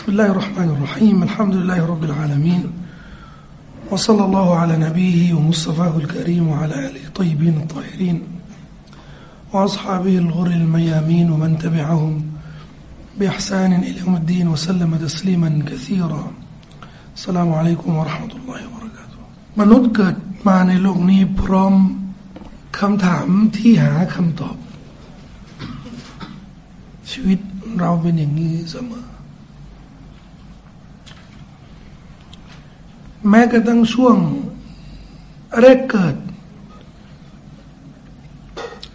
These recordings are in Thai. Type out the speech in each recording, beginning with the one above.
بسم الله الرحمن الرحيم الحمد لله رب العالمين وصلى الله على نبيه ومصطفاه الكريم وعلى آله الطيبين الطاهرين وأصحابه الغر الميامين ومن تبعهم بإحسان إلى يوم الدين وسلم تسليما كثيرا السلام عليكم ورحمة الله وبركاته มนุษย์เกิดมาในโลกนี้พร้อมคำถามที่หาคำตอบ ชีวิตเราเป็นอย่างนี้เสมอ แม้กระทั่งช่วงแรกเกิด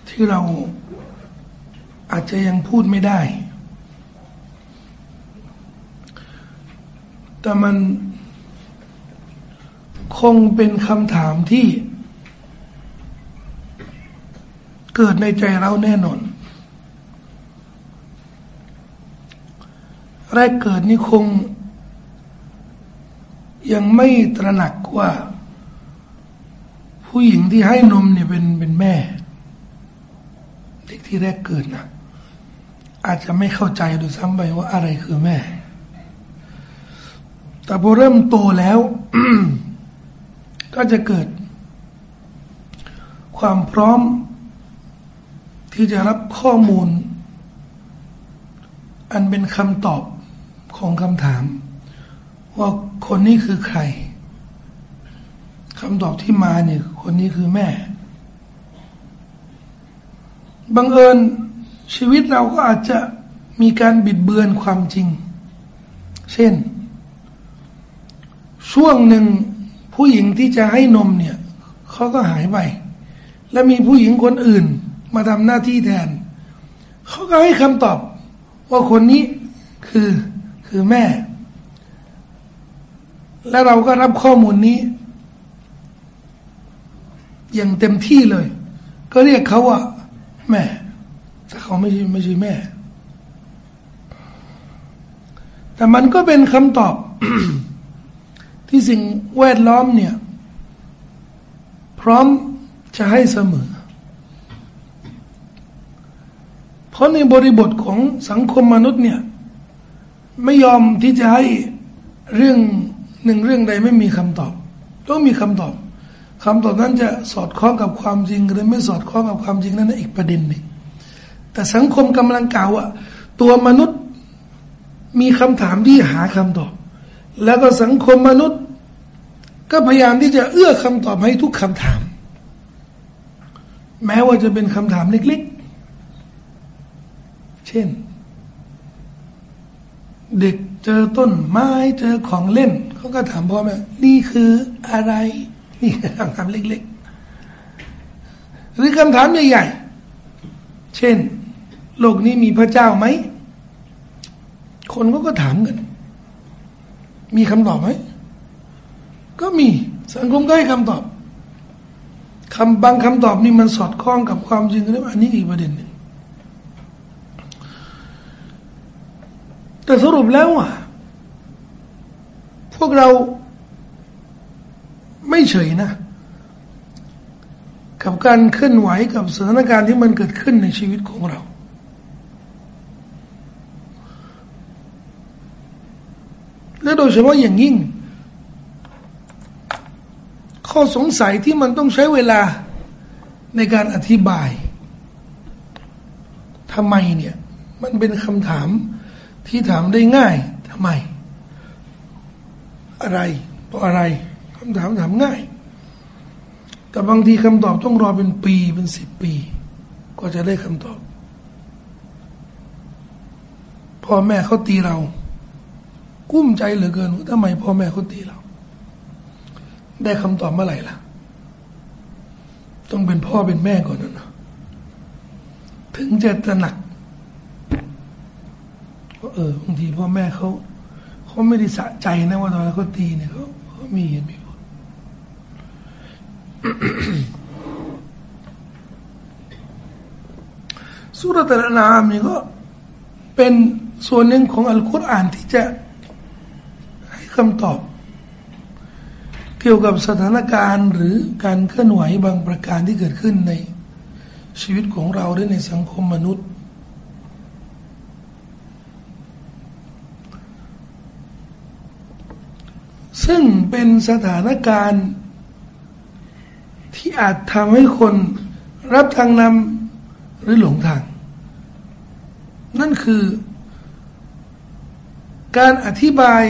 ที่เราอาจจะยังพูดไม่ได้ แต่มันคงเป็นคำถามที่เกิดในใจเราแน่นอน แรกเกิดนี่คง ยังไม่ตระหนักว่า ผู้หญิงที่ให้นมเนี่ยเป็นเป็นแม่เด็กที่แรกเกิดนะอาจจะไม่เข้าใจดูซ้ำไปว่าอะไรคือแม่ แต่พอเริ่มโตแล้ว ก็จะเกิด ความพร้อม ที่จะรับข้อมูล อันเป็นคำตอบของคำถาม ว่าคนนี้คือใครคำตอบที่มาเนี่ย คนนี้คือแม่บังเอิญชีวิตเราก็อาจจะมีการบิดเบือนความจริง เช่น ช่วงหนึ่งผู้หญิงที่จะให้นมเนี่ยเขาก็หายไป และมีผู้หญิงคนอื่นมาทำหน้าที่แทน เขาก็ให้คำตอบ ว่าคนนี้คือคือแม่ และเราก็รับข้อมูลนี้ อย่างเต็มที่เลย ก็เรียกเขาว่า แม่แต่เขาไม่ใช่ไม่ใช่แม่ แต่มันก็เป็นคำตอบ ที่สิ่งแวดล้อมเนี่ย พร้อมจะให้เสมอ เพราะในบริบทของสังคมมนุษย์เนี่ย ไม่ยอมที่จะให้เรื่อง หนึ่งเรื่องใดไม่มีคำตอบ ต้องมีคำตอบคำตอบนั้นจะสอดคล้องกับความจริงหรือไม่สอดคล้องกับความจริงนั้นอีกประเด็นหนึ่งแต่สังคมกำลังกล่าวว่าตัวมนุษย์มีคำถามที่หาคำตอบ แล้วก็สังคมมนุษย์ ก็พยายามที่จะเอื้อคำตอบให้ทุกคำถาม แม้ว่าจะเป็นคำถามเล็กๆ เช่น เด็กเจอต้นไม้เจอของเล่นเขาก็ถามพ่อแม่นี่คืออะไร นี่คำถามเล็กๆ หรือคำถามใหญ่ๆ เช่น โลกนี้มีพระเจ้าไหม คนก็ก็ถามกัน มีคำตอบไหม ก็มีสังคมก็ให้คำตอบคำบางคำตอบนี่มันสอดคล้องกับความจริงหรืออันนี้อีกประเด็นนึ่ง แต่สรุปแล้วอะ พวกเราไม่เฉยนะ กับการเคลื่อนไหวกับสถานการณ์ที่มันเกิดขึ้นในชีวิตของเรา และโดยเฉพาะอย่างยิ่ง ข้อสงสัยที่มันต้องใช้เวลาในการอธิบายทำไมเนี่ย มันเป็นคำถาม ที่ถามได้ง่ายทำไม อะไรเพราะอะไรคำถามถามง่าย แต่บางทีคำตอบต้องรอเป็นปีเป็นสิบปี ก็จะได้คำตอบพ่อแม่เขาตีเรา กุ้มใจเหลือเกินทำไมพ่อแม่เขาตีเรา ได้คำตอบเมื่อไหร่ล่ะ ต้องเป็นพ่อเป็นแม่ก่อนนะถึงจะตระหนัก ว่าเออบางทีพ่อแม่เขาเขาไม่ได้สะใจนะว่าตอนเขาตีเนี่ยเขาเขามีเหตุมีผลสุรตะนามนี่ก็เป็นส่วนหนึ่งของอัลกุรอานที่จะให้คำตอบ เกี่ยวกับสถานการณ์หรือการเคลื่อนไหวบางประการที่เกิดขึ้นในชีวิตของเราหรือในสังคมมนุษย์ ซึ่งเป็นสถานการณ์ ที่อาจทำให้คนรับทางนำหรือหลงทาง นั่นคือ การอธิบาย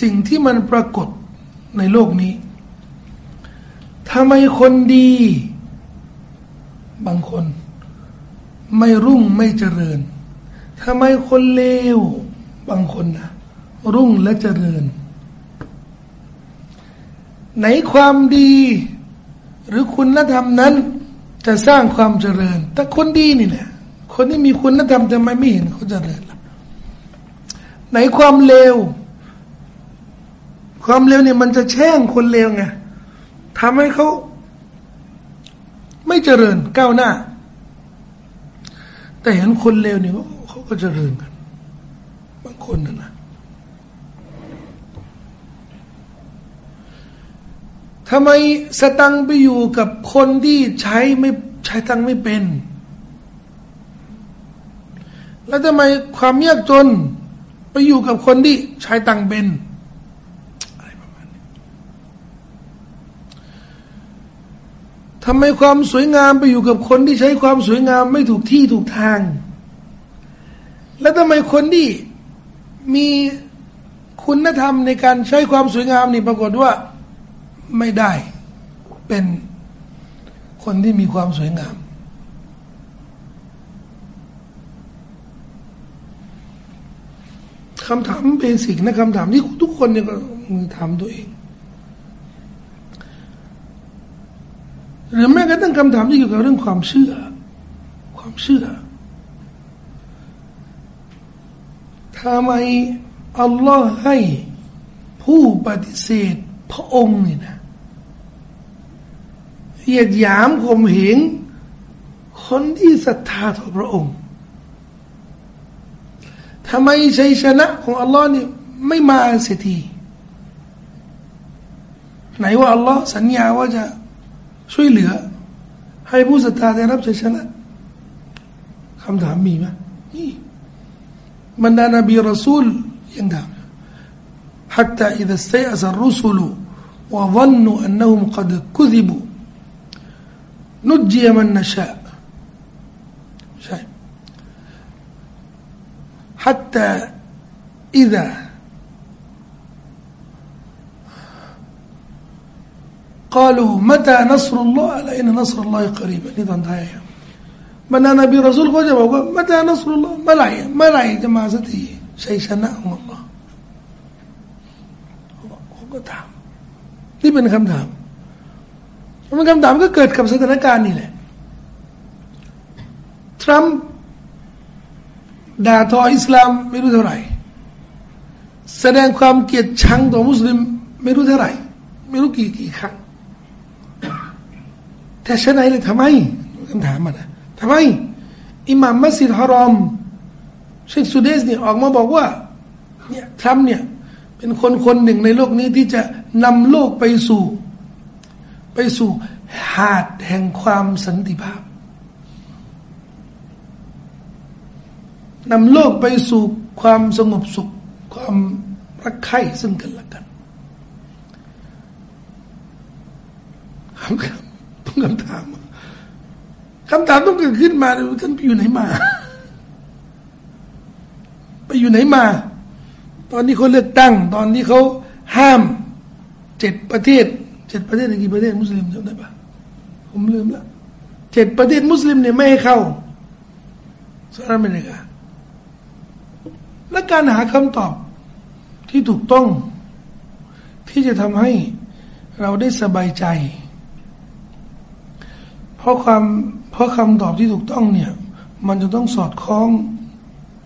สิ่งที่มันปรากฏในโลกนี้ทำไมคนดี บางคน ไม่รุ่งไม่เจริญทำไมคนเลว บางคนนะรุ่งและเจริญ ไหนความดี หรือคุณธรรมนั้น จะสร้างความเจริญ แต่คนดีนี่แหละคนที่มีคุณธรรมทำไมไม่เห็นเขาเจริญล่ะไหนความเลว ความเลวเนี่ยมันจะแช่งคนเลวไงทำให้เขาไม่เจริญก้าวหน้า แต่เห็นคนเลวเนี่ยเขาก็เจริญกัน บางคนนะนะ ทำไมสตังไปอยู่กับคนที่ใช้ไม่ใช้ตังไม่เป็น แล้วทำไมความยากจนไปอยู่กับคนที่ใช้ตังเป็นทำไมความสวยงามไปอยู่กับคนที่ใช้ความสวยงามไม่ถูกที่ถูกทาง แล้วทำไมคนที่มีคุณธรรมในการใช้ความสวยงามนี่ปรากฏว่า ไม่ได้เป็นคนที่มีความสวยงาม คำถามเบสิกนะคำถามที่ทุกคนเนี่ยก็มือถามตัวเอง หรือแม้กระทั่งคำถามที่เกี่ยวกับเรื่องความเชื่อ ความเชื่อทำไมอัลลอฮ์ให้ผู้ปฏิเสธพระองค์นี่นะ เหยียดหยามข่มเหงคนที่ศรัทธาต่อพระองค์ทำไมชัยชนะของอัลลอฮ์นี่ไม่มาเสียทีไหนว่าอัลลอฮ์สัญญาว่าจะช่วยเหลือ ให้ผู้ศรัทธาได้รับชัยชนะคำถามมีไหมมีบรรดานบีรอซูลยังถาม حتى إذا استيأس الرسل وظنوا أنهم قد كذبوا نجي من نشاء. شايف؟ حتى إذا قالوا متى نصر الله؟ لأن نصر الله قريب. إذا دعاية من أنا برسول خوجة وقال متى نصر الله؟ ملعي ملعي جماعتي شيشناهم الله دي بنخمدهم มื่อไหร่จะมาสักทีชัยชนะของ Allah เขาก็ถามนี่เป็นคำถามมันคำถามก็เกิดกับสถานการณ์นี่แหละ ทรัมป์ด่าทออิสลามไม่รู้เท่าไหร่ แสดงความเกลียดชังต่อมุสลิมไม่รู้เท่าไหร่ ไม่รู้กี่กี่ครั้งแต่ชนะเลยทำไมคำถามมันนะทำไมอิหม่ามมัสยิดฮารอมเชคซูเดสเนี่ยออกมาบอกว่าเนี่ยทรัมป์เนี่ยเป็นคนคนหนึ่งในโลกนี้ที่จะนำโลกไปสู่ ไปสู่หาดแห่งความสันติภาพนำโลกไปสู่ความสงบสุข ความรักใคร่ซึ่งกันและกันคำต้องคำถามคำถามต้องเกิดขึ้นมาท่านไปอยู่ไหนมา ไปอยู่ไหนมา ตอนนี้เขาเลือกตั้ง ตอนนี้เขาห้ามเจ็ดประเทศ เจ็ดประเทศกี่ประเทศมุสลิมจำได้ปะผมลืมละเจ็ดประเทศมุสลิมเนี่ยไม่ให้เข้าสหรัฐอเมริกาและการหาคำตอบที่ถูกต้อง ที่จะทำให้เราได้สบายใจ เพราะความเพราะคำตอบที่ถูกต้องเนี่ย มันจะต้องสอดคล้อง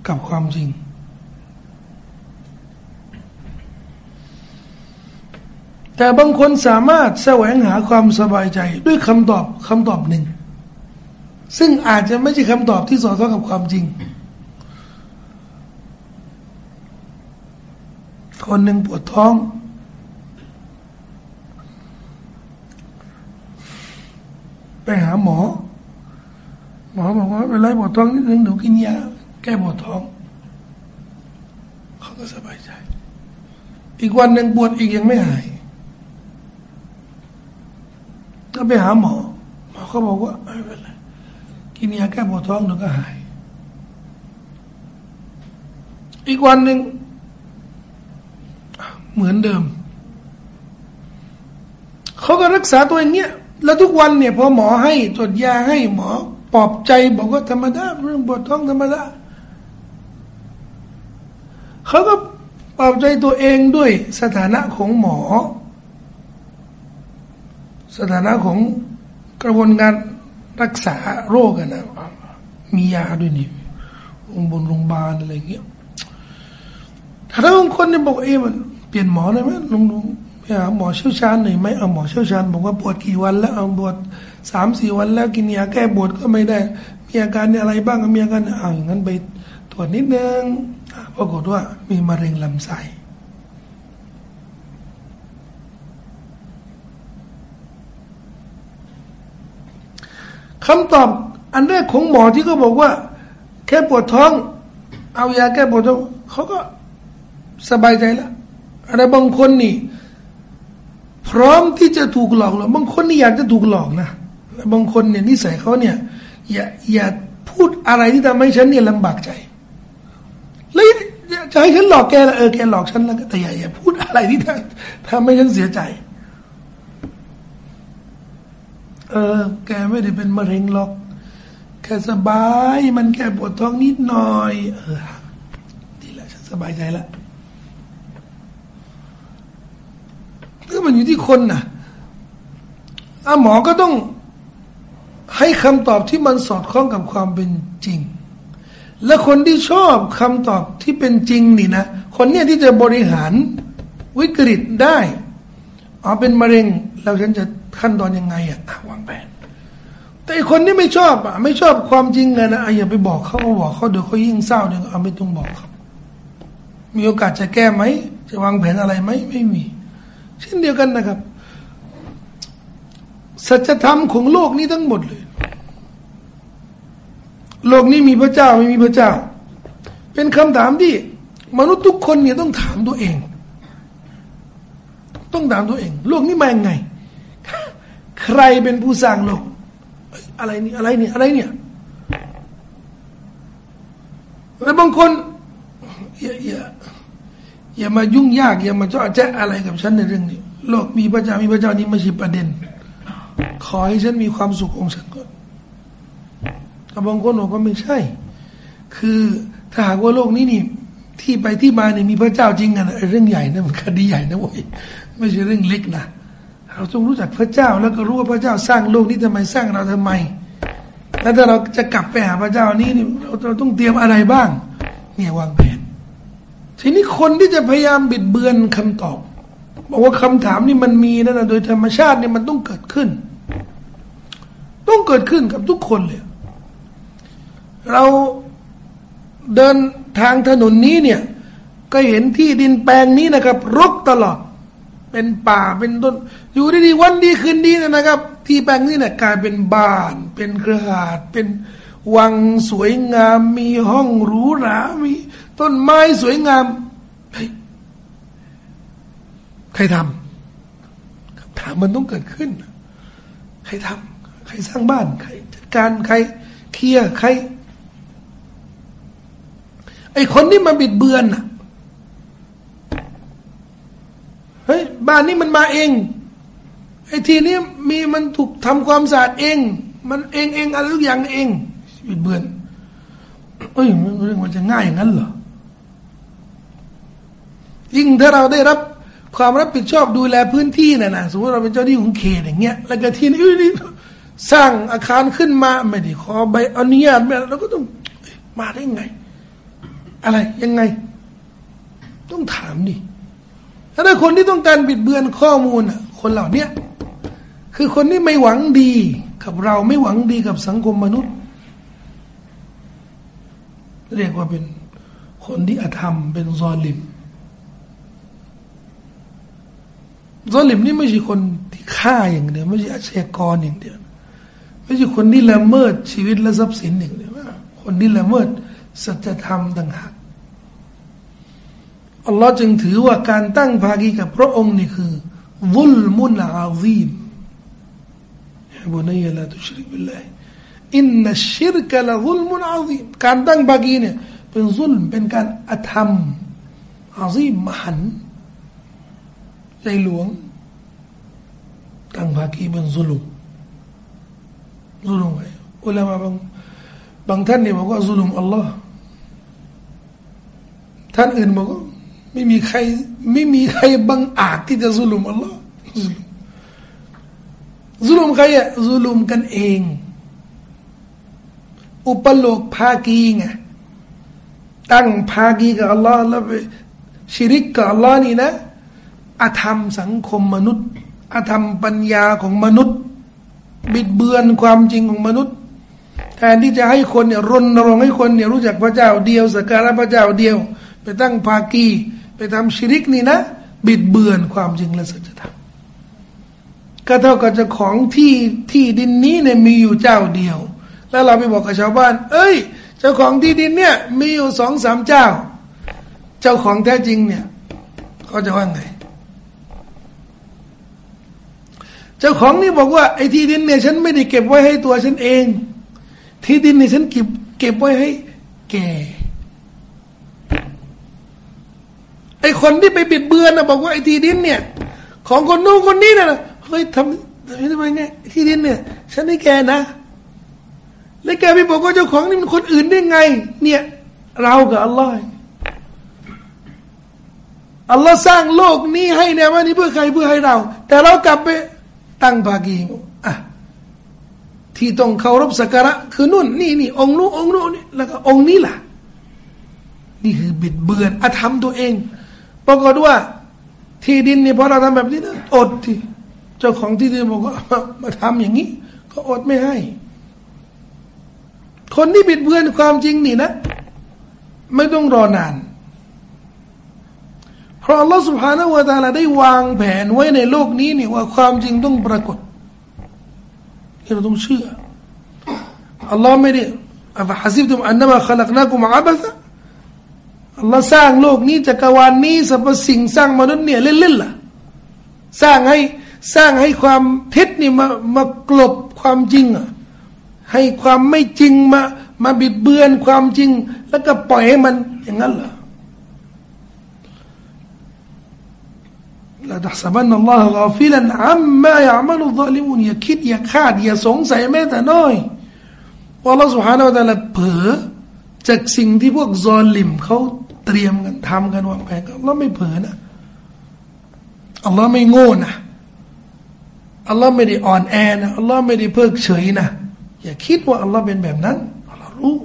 กับความจริง แต่บางคนสามารถแสวงหาความสบายใจด้วยคำตอบคำตอบหนึ่ง ซึ่งอาจจะไม่ใช่คำตอบที่สอดคล้องกับความจริง คนหนึ่งปวดท้อง ไปหาหมอ หมอบอกว่าเป็นไรปวดท้องนิดนึงหนูกินยาแก้ปวดท้อง เขาก็สบายใจ อีกวันหนึ่งปวดอีกยังไม่หาย ก็ไปหาหมอหมอเขาบอกว่าไม่เป็นไรกินยาแก้ปวดท้องเดี๋ยวก็หาย อีกวันหนึ่งเหมือนเดิม เขาก็รักษาตัวอย่างเงี้ยแล้วทุกวันเนี่ยพอหมอให้ตรวจยาให้หมอปลอบใจบอกว่าธรรมดาเรื่องปวดท้องธรรมดาเขาก็ปลอบใจตัวเองด้วยสถานะของหมอ สถานะของกระบวนการรักษาโรคกันนะมียาด้วยนี่องบนโรงพยาบาลอะไรเงี้ยถ้าบางคนเนี่ยบอกเอ้มันเปลี่ยนหมอเลยไหมลุงลุงไปหาหมอเชี่ยวชาญหน่อยไหมเอาหมอเชี่ยวชาญบอกว่าปวดกี่วันแล้วเอาปวดสามสี่วันแล้วกินยาแก้ปวดก็ไม่ได้ มีอาการอะไรบ้างมีอาการอ่าอย่างนั้นไปตรวจนิดนึงปรากฏว่ามีมะเร็งลำไส้ คำตอบอันแรกของหมอที่เขาบอกว่า แค่ปวดท้อง เอายาแก้ปวดท้องเขาก็สบายใจแล้วอะไรบางคนนี่ พร้อมที่จะถูกหลอกหรอบางคนนี่อยากจะถูกหลอกนะบางคนเนี่ยนิสัยเขาเนี่ย อย่าอย่าพูดอะไรที่ทำให้ฉันเนี่ยลำบากใจแล้วจะให้ฉันหลอกแกละเออแกหลอกฉันแล้วแต่อย่าอย่าพูดอะไรที่ทำทำให้ฉันเสียใจ เออ แกไม่ได้เป็นมะเร็งหรอกแค่สบายมันแค่ปวดท้องนิดหน่อย เออดีแล้วฉันสบายใจแล้วก็มันอยู่ที่คนนะอาหมอก็ต้องให้คำตอบที่มันสอดคล้องกับความเป็นจริง และคนที่ชอบคำตอบที่เป็นจริงนี่นะ คนเนี้ยที่จะบริหารวิกฤตได้อ๋อเป็นมะเร็ง แล้วฉันจะ ขั้นตอนยังไงอะวางแผน แต่คนที่ไม่ชอบอะไม่ชอบความจริงไงนะอย่าไปบอกเขาบอกเขาเดี๋ยวเขายิ่งเศร้าเดี๋ยวเอาไม่ต้องบอกเขามีโอกาสจะแก้ไหม จะวางแผนอะไรไหมไม่มี เช่นเดียวกันนะครับ สัจธรรมของโลกนี้ทั้งหมดเลย โลกนี้มีพระเจ้าไม่มีพระเจ้า เป็นคำถามที่ มนุษย์ทุกคนเนี่ยต้องถามตัวเอง ต้องถามตัวเอง โลกนี้มาอย่างไง ใครเป็นผู้สร้างโลก อะไรนี่อะไรนี่อะไรเนี่ยแล้วบางคนอย่าอย่าอย่ามายุ่งยากอย่ามาเจาะแจ๊อะไรกับฉันในเรื่องนี้ โลกมีพระเจ้ามีพระเจ้านี้ไม่ใช่ประเด็น ขอให้ฉันมีความสุขของฉันก่อนแต่บางคนบอกว่าไม่ใช่ คือถ้าหากว่าโลกนี้นี่ที่ไปที่มาเนี่ยมีพระเจ้าจริงกันเรื่องใหญ่นะมันคดีใหญ่นะเว้ยไม่ใช่เรื่องเล็กนะ เราต้องรู้จักพระเจ้า แล้วก็รู้ว่าพระเจ้าสร้างโลกนี้ทำไมสร้างเราทำไม แล้วถ้าเราจะกลับไปหาพระเจ้านี้นี่เราต้องเตรียมอะไรบ้าง เนี่ยวางแผน ทีนี้คนที่จะพยายามบิดเบือนคำตอบ บอกว่าคำถามนี่มันมีนะนะโดยธรรมชาติเนี่ยมันต้องเกิดขึ้น ต้องเกิดขึ้นกับทุกคนเลย เราเดินทางถนนนี้เนี่ย ก็เห็นที่ดินแปลงนี้นะครับ รกตลอด เป็นป่าเป็นต้น อยู่ดีๆวันดีคืนดีนะครับ ที่แปลงนี้เนี่ยกลายเป็นบ้าน เป็นเครือข่ายเป็นวังสวยงาม มีห้องหรูหรา มีต้นไม้สวยงาม ใครทำถามมันต้องเกิดขึ้น ใครทำใครสร้างบ้าน ใครจัดการ ใครเคลียร์ ใคร ไอคนที่มาบิดเบือนน่ะ เฮ้ยบ้านนี้มันมาเองไอทีนี้มีมันถูกทำความสะอาดเอง มันเองเองอะไรทุกอย่างเองบิดเบือนเอ้ยเรื่องมันจะง่ายอย่างนั้นเหรอยิ่งถ้าเราได้รับความรับผิดชอบดูแลพื้นที่น่ะนะสมมติเราเป็นเจ้าหน้าที่ของเขตอย่างเงี้ยแล้วก็ทีนี่สร้างอาคารขึ้นมาไม่ได้ขอใบอนุญาตไม่เราก็ต้องมาได้ไง อะไรยังไง ต้องถามดิ ถ้าคนที่ต้องการบิดเบือนข้อมูลคนเหล่านี้คือคนที่ไม่หวังดีกับเราไม่หวังดีกับสังคมมนุษย์ เรียกว่าเป็นคนที่อธรรมเป็นซอลิมซอลิมนี่ไม่ใช่คนที่ฆ่าอย่างเดียวไม่ใช่อาชญากรอย่างเดียวไม่ใช่คนที่ละเมิดชีวิตและทรัพย์สินอย่างเดียวคนที่ละเมิดสัจธรรมต่างหาก อัลลอฮ์จึงถือว่าการตั้งภากีกับพระองค์นี่คือวุลมุนอาซีมบุนัยละตุชริกบิลลาห์อินนัชชิรกะละวุลมุนอาซีมการตั้งภากีเนี่ยเป็นซุลเป็นการอธรรมอาซีมมหันใจหลวงตั้งภากีเป็นซุลุมซุลุมไงอุลามะบางบางท่านเนี่ยบอกว่าซุลุมอัลลอฮ์ท่านอื่นบอกว่า ไม่มีใครไม่มีใครบังอาจที่จะซุลุมอัลลอฮ์ซุลุมใครอะซุลุมกันเอง อุปโลกภากีไงตั้งภากีกับอัลลอฮ์แล้วไปชิริกกับอัลลอฮ์นี่นะอาธรรมสังคมมนุษย์อาธรรมปัญญาของมนุษย์ บิดเบือนความจริงของมนุษย์แทนที่จะให้คนเนี่ยรณรงค์ให้คนเนี่ยรู้จักพระเจ้าเดียวสักการะพระเจ้าเดียว ไปตั้งภากี ไปทำชิริกนี่นะ บิดเบือนความจริงและสัจธรรมก็เท่ากับเจ้าของที่ที่ดินนี้เนี่ยมีอยู่เจ้าเดียว แล้วเราไปบอกกับชาวบ้าน เอ้ย เจ้าของที่ดินเนี่ยมีอยู่สองสามเจ้า เจ้าของแท้จริงเนี่ยเขาจะว่าไง เจ้าของนี่บอกว่าไอ้ที่ดินเนี่ย ฉันไม่ได้เก็บไว้ให้ตัวฉันเอง ที่ดินเนี่ยฉันเก็บเก็บไว้ให้แก ไอคนที่ไปบิดเบือนนะบอกว่าไอที่ดินเนี่ย ของคนนู้นคนนี้นะเฮ้ยทำทำไมไงที่ดินเนี่ย ฉันให้แกนะ แล้วแกไปบอกว่าเจ้าของนี่มันคนอื่นได้ไง เนี่ย เรากับอัลลอฮ์อัลลอฮ์สร้างโลกนี้ให้เนี่ยว่านี่เพื่อใครเพื่อให้เรา แต่เรากลับไปตั้งภากีอะที่ต้องเคารพสักการะคือนู่นนี่นี่องค์นู้นองค์นู้นนี่แล้วก็องค์นี้ล่ะ นี่คือบิดเบือนอธรรมตัวเอง ปรากฏว่าที่ดินนี่พอเราทำแบบนี้นะอดที่เจ้าของที่ดินบอกว่ามาทำอย่างนี้ ก็อดไม่ให้ คนที่บิดเบือนความจริงนี่นะ ไม่ต้องรอนาน เพราะอัลลอฮฺสุบฮานาวะตาลาได้วางแผนไว้ในโลกนี้นี่ว่าความจริงต้องปรากฏเราต้องเชื่ออัลลอฮ์ไม่ได้أفحسبتم أنما خلقناكم عبثا อัลลอฮ์สร้างโลกนี้จักรวาลนี้สรรพสิ่งสร้างมนุษย์เนี่ยเล่นๆล่ะ สร้างให้สร้างให้ความเท็จนี่มามากลบความจริงอะให้ความไม่จริงมามาบิดเบือนความจริง แล้วก็ปล่อยให้มันอย่างนั้นเหรอولا تحسبن الله غافلا عما يعمل الظالمونอย่าคิดอย่าคาดอย่าสงสัยแม้แต่น้อยว่าอัลลอฮฺ سبحانه وتعالى เผลอ จากสิ่งที่พวกซอลิมเขาเตรียมกันทำกันวางแผนกันอัลลอฮ์ไม่เผลอนะอัลลอฮ์ไม่โง่นะอัลลอฮ์ไม่ได้อ่อนแอนะอัลลอฮ์ไม่ได้เพิกเฉยนะอย่าคิดว่าอัลลอฮ์เป็นแบบนั้นอัลลอฮ์รู้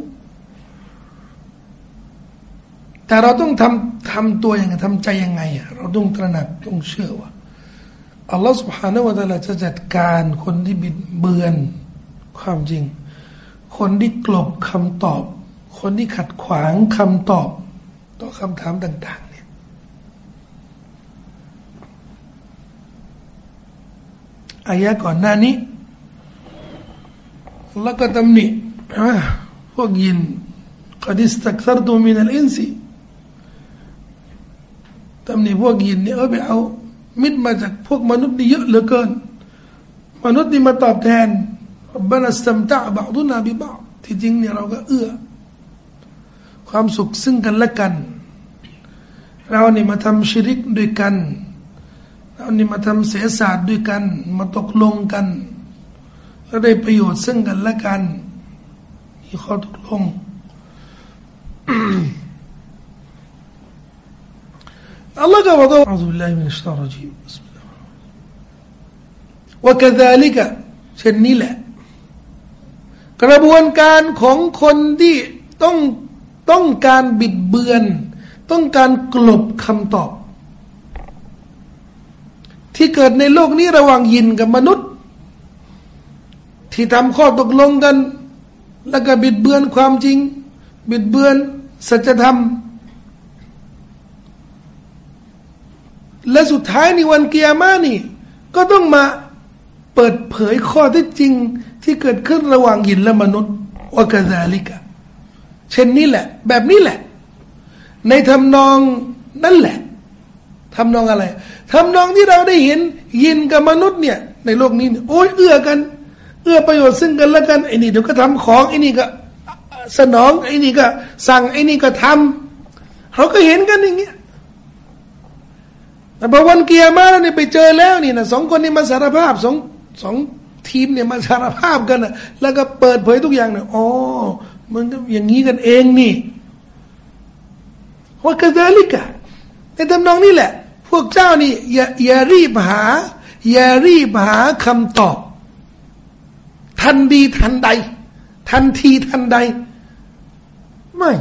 แต่เราต้องทำทำตัวยังไงทำใจยังไงอ่ะเราต้องตระหนักต้องเชื่อว่าอัลลอฮฺ سبحانه และ تعالى จะจัดการคนที่บิดเบือนความจริง คนที่กลบคำตอบ คนที่ขัดขวางคำตอบต่อคำถามต่าง ๆ เนี่ย อายะก่อนหน้านี้ แล้วก็ตำหนิพวกยินกดิสตักซรตูมินัลอินซีตำหนิพวกยินเนี่ยเออไปเอา มิดมาจากพวกมนุษย์นี่เยอะเหลือเกิน มนุษย์นี่มาตอบแทนربنا استمتع بعضنا ببعضที่จริงเนี่ยเราก็เอื้อ ความสุขซึ่งกันและกัน เรานี่มาทำชิริกด้วยกัน เรานี่มาทำไสยศาสตร์ด้วยกัน มาตกลงกันก็ได้ประโยชน์ซึ่งกันและกันมีข้อตกลงอัลลอฮ์ก็บอกว่าأعوذ بالله من الشيطان الرجيم بسم اللهวะกะซาลิกะเช่นนี้แหละ กระบวนการของคนที่ต้อง ต้องการบิดเบือน ต้องการกลบคำตอบ ที่เกิดในโลกนี้ระหว่างยินกับมนุษย์ ที่ทำข้อตกลงกัน แล้วก็บิดเบือนความจริง บิดเบือนสัจธรรม และสุดท้ายในวันเกียร์มานี่ ก็ต้องมาเปิดเผยข้อที่จริงที่เกิดขึ้นระหว่างยินและมนุษย์ว่ากาซาลิกะ เช่นนี้แหละ แบบนี้แหละ ในทำนองนั่นแหละทำนองอะไรทำนองที่เราได้เห็นยินกับมนุษย์เนี่ย ในโลกนี้โอ้ยเอื้อกัน เอื้อประโยชน์ซึ่งกันและกันไอ้นี่เดี๋ยวก็ทำของไอ้นี่ก็สนองไอ้นี่ก็ สั่งไอ้นี่ก็ทำเราก็เห็นกันอย่างเงี้ยแต่พอวันเกียร์มาเนี่ยไปเจอแล้วนี่นะสองคนนี้มาสารภาพสองสองทีมเนี่ยมาสารภาพกันนะแล้วก็เปิดเผยทุกอย่างเนี่ยอ๋อ มันก็อย่างนี้กันเองนี่ว่ากระเดลิกะในตำนองนี้แหละ พวกเจ้านี่อย่าอย่ารีบหา อย่ารีบหาคำตอบ ทันดีทันใด ทันทีทันใด ไม่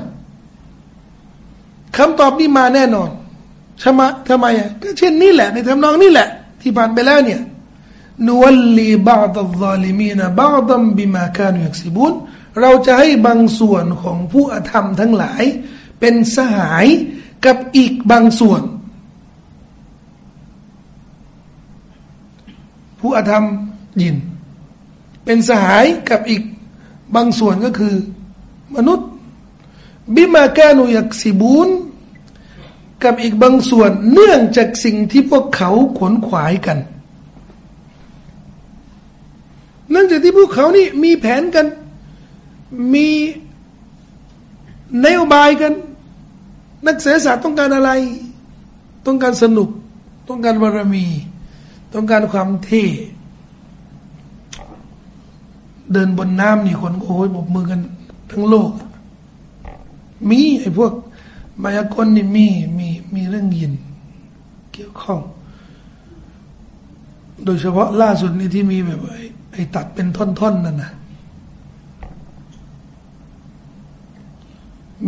คำตอบนี้มาแน่นอนใช่ไมทำไมอะก็เช่นนี้แหละ ในทำนองนี้แหละ ที่ผ่านไปแล้วเนี่ยนวลลีบาดอัลลิมีนบาดัมบิมาคานุยักซิบุน เราจะให้บางส่วนของผู้อธรรมทั้งหลาย เป็นสหายกับอีกบางส่วน ผู้อธรรมยิน เป็นสหายกับอีกบางส่วนก็คือ มนุษย์บิมาแกนุยักซิบูนกับอีกบางส่วนเนื่องจากสิ่งที่พวกเขาขนขวายกัน เนื่องจากที่พวกเขานี่มีแผนกัน มีนโยบายกัน นักเสียศาสตร์ต้องการอะไร ต้องการสนุก ต้องการบารมี ต้องการความเท่เดินบนน้ำนี่คนโอ้ยบกมือกันทั้งโลก มีไอ้พวกมายากลนี่มีมีมีเรื่องยิน เกี่ยวข้อง โดยเฉพาะล่าสุดนี่ที่มีแบบไอ้ไอ้ตัดเป็นท่อนๆนั่นนะ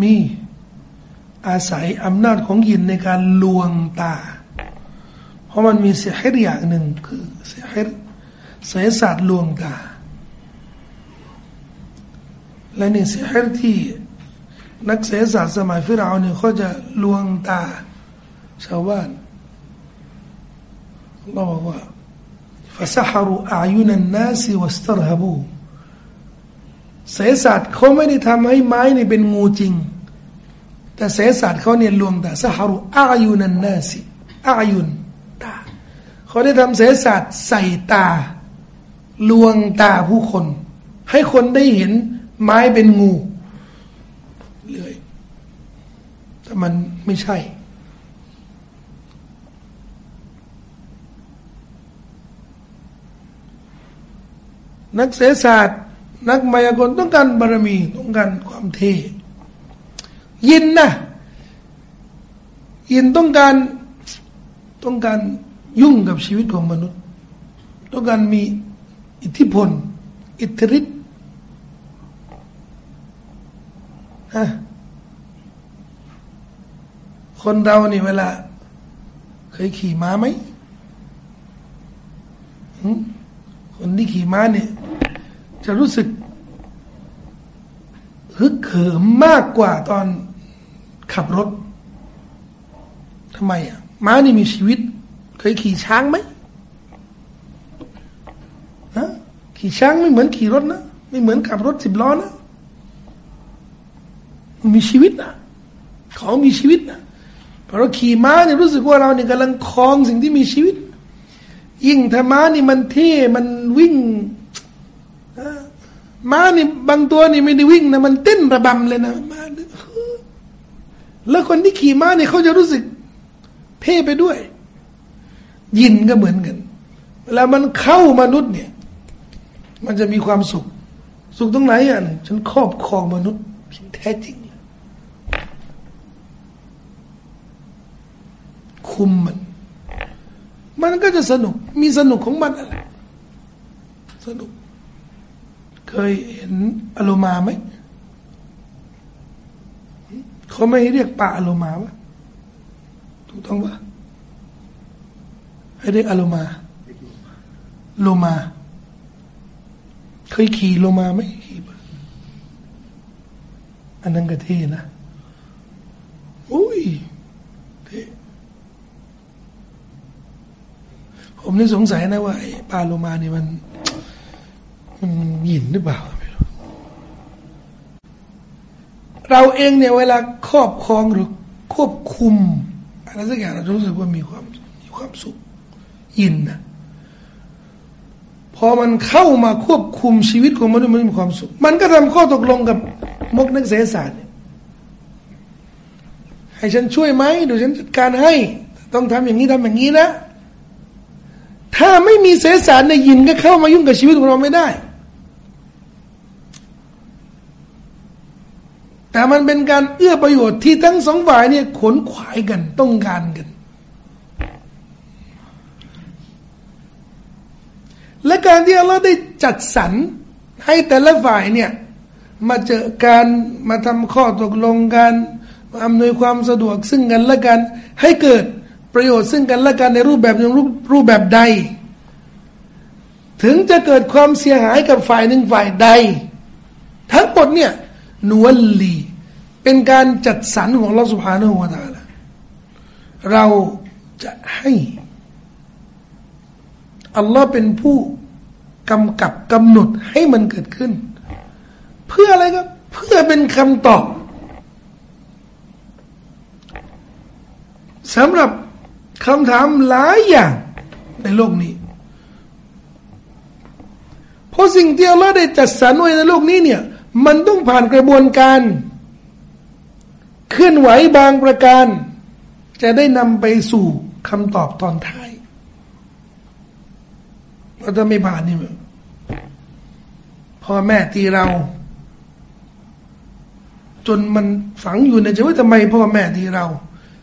มีอาศัยอำนาจของยินในการลวงตา เพราะมันมีเสียหอย่างหนึ่งคือเสียหเสียศาสตร์ลวงตา และนี่เสียหที่นักเสียศาสตร์สมัยฟิรเอาเนี่ยเขาจะลวงตา ชาวบ้านเราบอกว่า فسحروا أعين الناس واسترهبوا เสศาสตร์เขาไม่ได้ทำให้ไม้นี่เป็นงูจริง แต่เสศาสตร์เขาเนี่ยลวงตาสหรุอายุนันนาสิอายุนตาเขาได้ทำเสศาสตร์ใส่ตา ลวงตาผู้คน ให้คนได้เห็นไม้เป็นงูเลยแต่มันไม่ใช่นักเสศาสตร์ นักมายากลต้องการบารมีต้องการความเท่ยินนะยินต้องการต้องการยุ่งกับชีวิตของมนุษย์ ต้องการมีอิทธิพล อิทธิฤทธิ์คนเรานี่เวลา เคยขี่ม้าไหมคนที่ขี่ม้าเนี่ย จะรู้สึกฮึกเหิมมากกว่าตอนขับรถทำไมอะม้านี่มีชีวิต เคยขี่ช้างไหมฮะขี่ช้างไม่เหมือนขี่รถนะไม่เหมือนขับรถสิบล้อนะมันมีชีวิตนะของมีชีวิตนะพอเราขี่ม้าเนี่ยรู้สึกว่าเราเนี่ยกำลังคลองสิ่งที่มีชีวิต ยิ่งถ้าม้านี่มันเท่มันวิ่ง ม้านี่บางตัวนี่ไม่ได้วิ่งนะมันเต้นระบำเลยนะม้าแล้วคนที่ขี่ม้าเนี่ยเขาจะรู้สึกเท่ไปด้วย ยินก็เหมือนกันเวลามันเข้ามนุษย์เนี่ย มันจะมีความสุข สุขตรงไหนอะฉันครอบครองมนุษย์แท้จริงคุมมัน มันก็จะสนุก มีสนุกของมันอะไรสนุก เคยเห็นอโลมาไหมเขาไม่เรียกปลาอโลมาวะถูกต้องปะให้เรียกอโลมาโลมา เคยขี่โลมาไหมขี่อันนั้นก็เท่นะอุ้ยผมนี่สงสัยนะว่าปลาโลมานี่มันมัน หยินหรือเปล่า เราเองเนี่ยเวลาครอบครองหรือควบคุมอะไรสักอย่างเรารู้สึกว่ามีความมีความสุขยินนะพอมันเข้ามาควบคุมชีวิตของมนุษย์มันมีความสุข มันก็ทำข้อตกลงกับมกนักเสศาสตร์ให้ฉันช่วยไหมเดี๋ยวฉันจัดการให้ ต้องทำอย่างนี้ทำอย่างนี้นะ ถ้าไม่มีเสศาสตร์ในยินก็เข้ามายุ่งกับชีวิตของเราไม่ได้ แต่มันเป็นการเอื้อประโยชน์ที่ทั้งสองฝ่ายเนี่ยขนขวายกันต้องการกัน และการที่เราได้จัดสรรให้แต่ละฝ่ายเนี่ยมาเจอการมาทำข้อตกลงกันอำนวยความสะดวกซึ่งกันและกัน ให้เกิดประโยชน์ซึ่งกันและกันในรูปแบบหนึ่งรูปรูปแบบใด ถึงจะเกิดความเสียหายกับฝ่ายหนึ่งฝ่ายใด ทั้งหมดเนี่ยนวลลี เป็นการจัดสรรของเราสุภาโนวตาละเราจะให้อัลลอฮ์เป็นผู้กำกับกำหนดให้มันเกิดขึ้น เพื่ออะไรครับ เพื่อเป็นคำตอบสำหรับคำถามหลายอย่างในโลกนี้ เพราะสิ่งที่อัลลอฮ์ได้จัดสรรไว้ในโลกนี้เนี่ย มันต้องผ่านกระบวนการ เคลื่อนไหวบางประการ จะได้นำไปสู่คำตอบตอนท้ายเราจะไม่ผ่านนี่มั้พ่อแม่ตีเรา จนมันฝังอยู่ในใจว่าทำไมพ่อแม่ตีเรา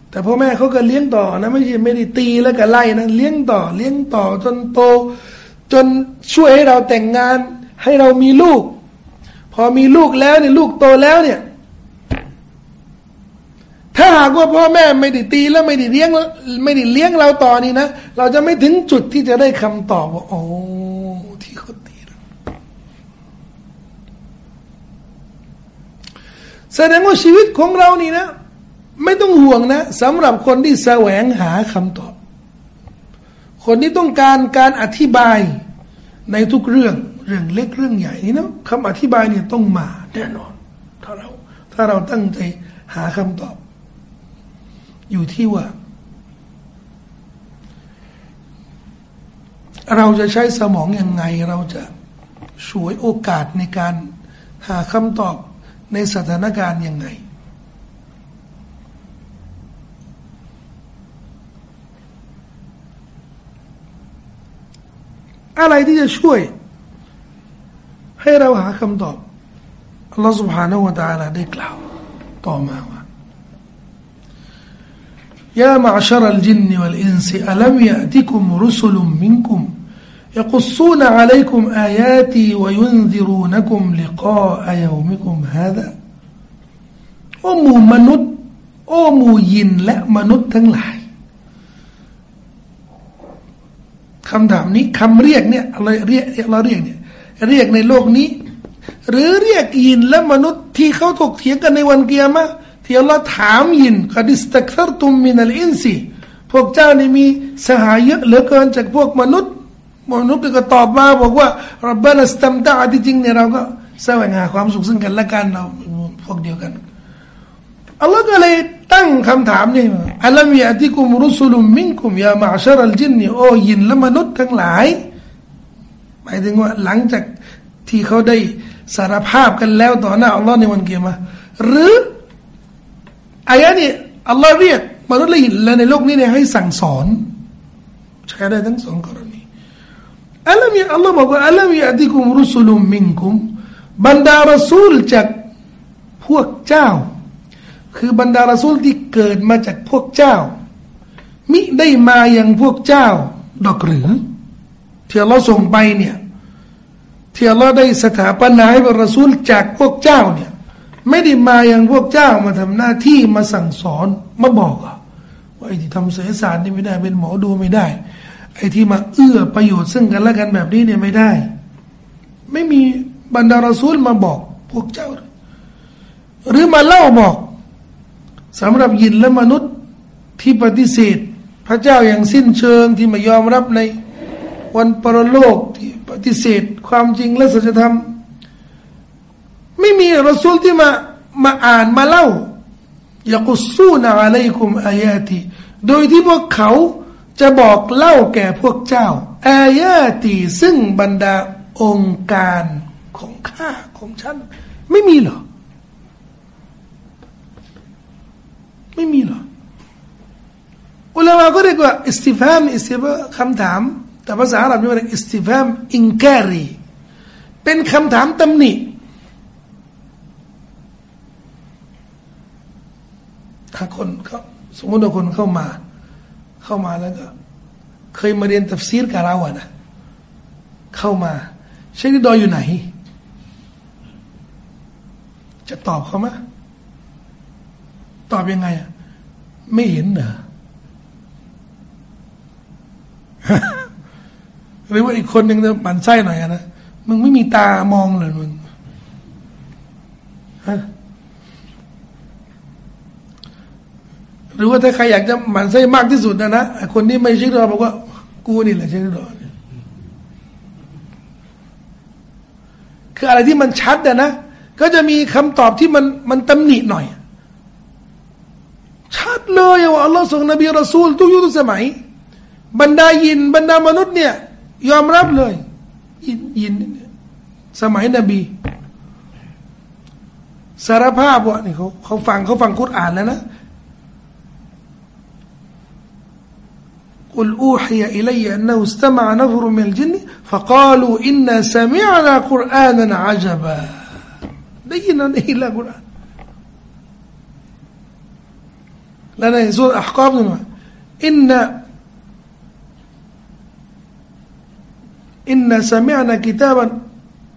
แต่พ่อแม่เขาก็เลี้ยงต่อนะไม่ใช่ไม่ได้ตีแล้วก็ไล่นะเลี้ยงต่อ เลี้ยงต่อจนโต จนช่วยให้เราแต่งงาน ให้เรามีลูก พอมีลูกแล้วเนี่ยลูกโตแล้วเนี่ย ถ้าหากว่าพ่อแม่ไม่ได้ตีแล้วไม่ได้เลี้ยงไม่ได้เลี้ยงเราต่อนี่นะ เราจะไม่ถึงจุดที่จะได้คำตอบว่าโอ้ที่เขาตีเราแสดงว่าชีวิตของเรานี่นะ ไม่ต้องห่วงนะสำหรับคนที่แสวงหาคำตอบ คนที่ต้องการการอธิบายในทุกเรื่องเรื่องเล็กเรื่องใหญ่นี่นะคำอธิบายเนี่ยต้องมาแน่นอน ถ้าเราถ้าเราตั้งใจหาคำตอบ อยู่ที่ว่า เราจะใช้สมองอยังไง เราจะช่วยโอกาสในการหาคำตอบในสถานการณ์ยังไง อะไรที่จะช่วย ให้เราหาคำตอบอัลลอฮฺ سبحانه และ تعالى ได้กล่าวต่อมาว่า า يا معشر الجن والإنس ألم يأتكم رسل منكم يقصون عليكم آياتي وينذرونكم لقاء يومكم هذا โอ้หมู่มนุษย์โอ้หมู่ยินและมนุษย์ทั้งหลายคำถามนี้คำเรียกเนี่ยอะไรเรียกเราเรียกเนี่ยเรียกในโลกนี้ หรือเรียกยินและมนุษย์ที่เขาถกเถียงกันในวันเกียร์มะ ที่อัลลอฮ์ถามยินกดิสตักษรตุมมินัลอินซีพวกเจ้านี่มีสหายเยอะเหลือเกินจากพวกมนุษย์ มนุษย์ก็ตอบมาบอกว่ารับบานัสตัมตาที่จริงเนี่ยเราก็แสวงหาความสุขซึ่งกันและกันเราพวกเดียวกันอัลลอฮ์ก็เลยตั้งคำถามนี่อัลลอฮ์มีอธิคุมรุสุลุมมิงคุมยามาชารัลจินนี่โอ้ยินและมนุษย์ทั้งหลายหมายถึงว่าหลังจากที่เขาได้สารภาพกันแล้วต่อหน้าอัลลอฮ์ในวันเกียรมาหรือ อายะนี้อัลลอฮ์เรียกมนุษย์ละหินและในโลกนี้เนี่ยให้สั่งสอนใช้ได้ทั้งสองกรณีอัลลอฮ์มีอัลลอฮ์บอกว่าอัลลอฮ์มีอัติคุมรุสุลุมมิงคุมบรรดารสูลจากพวกเจ้า คือบรรดารสูลที่เกิดมาจากพวกเจ้า มิได้มาอย่างพวกเจ้า ดอกหรือที่อัลลอฮ์ส่งไปเนี่ยที่อัลลอฮ์ได้สถาปนาให้บรรดารสูลจากพวกเจ้าเนี่ย ไม่ได้มาอย่างพวกเจ้ามาทำหน้าที่มาสั่งสอนมาบอกว่าไอ้ที่ทำเสสารนี่ไม่ได้ เป็นหมอดูไม่ได้ ไอ้ที่มาเอื้อประโยชน์ซึ่งกันและกันแบบนี้เนี่ยไม่ได้ ไม่มีบรรดารสูลมาบอกพวกเจ้า หรือมาเล่าบอกสำหรับยินและมนุษย์ที่ปฏิเสธ พระเจ้าอย่างสิ้นเชิงที่ไม่ยอมรับใน วันปรโลกที่ปฏิเสธ ความจริงและสัจธรรม ไม่มีรอซูลที่มามาอ่านมาเล่ายากุสูนอะลัยคุมอายาติโดยที่พวกเขาจะบอกเล่าแก่พวกเจ้า อายาตีซึ่งบรรดาองค์การของข้าของฉัน ไม่มีหรอ ไม่มีหรอ อุลามะก็เรียกว่าอิสติฟามอิสติฟามคำถาม แต่ภาษาอาหรับเรียกว่าอิสติฟามอิงกรีเป็นคำถามตำหนิ ถ้าคนเขาสมมติว่าคนเข้ามา เข้ามาแล้วก็ เคยมาเรียนตัฟซีรกับเราอะนะเข้ามาเชคดอยอยู่ไหน จะตอบเขาไหมตอบยังไงอะไม่เห็นเหรอหรือว่าอีกคนหนึ่งจะมันไส้หน่อยนะมึงไม่มีตามองเลยมึงฮะ หรือว่าถ้าใครอยากจะหมั่นไส้มากที่สุดนะนะคนที่ไม่ชื่อเราบอกว่า กูนี่แหละชื่อเราคืออะไรที่มันชัดนะนะก็จะมีคำตอบที่มันมันตำหนิหน่อย ชัดเลยว่าอัลลอฮ์ส่งนบีรอซูลทุกยุคทุกสมัย บรรดายินบรรดามนุษย์เนี่ย ยอมรับเลย ยินยินสมัยนบีสารภาพว่านี่เขาเขาฟังเขาฟังคุรอ่านแล้วนะ قل أوحي إلي أنه استمع نفر من الجن فقالوا إنا سمعنا قرآنا عجبا. بينا إلى قرآن. لنا يزور أحقابنا إن إن سمعنا كتابا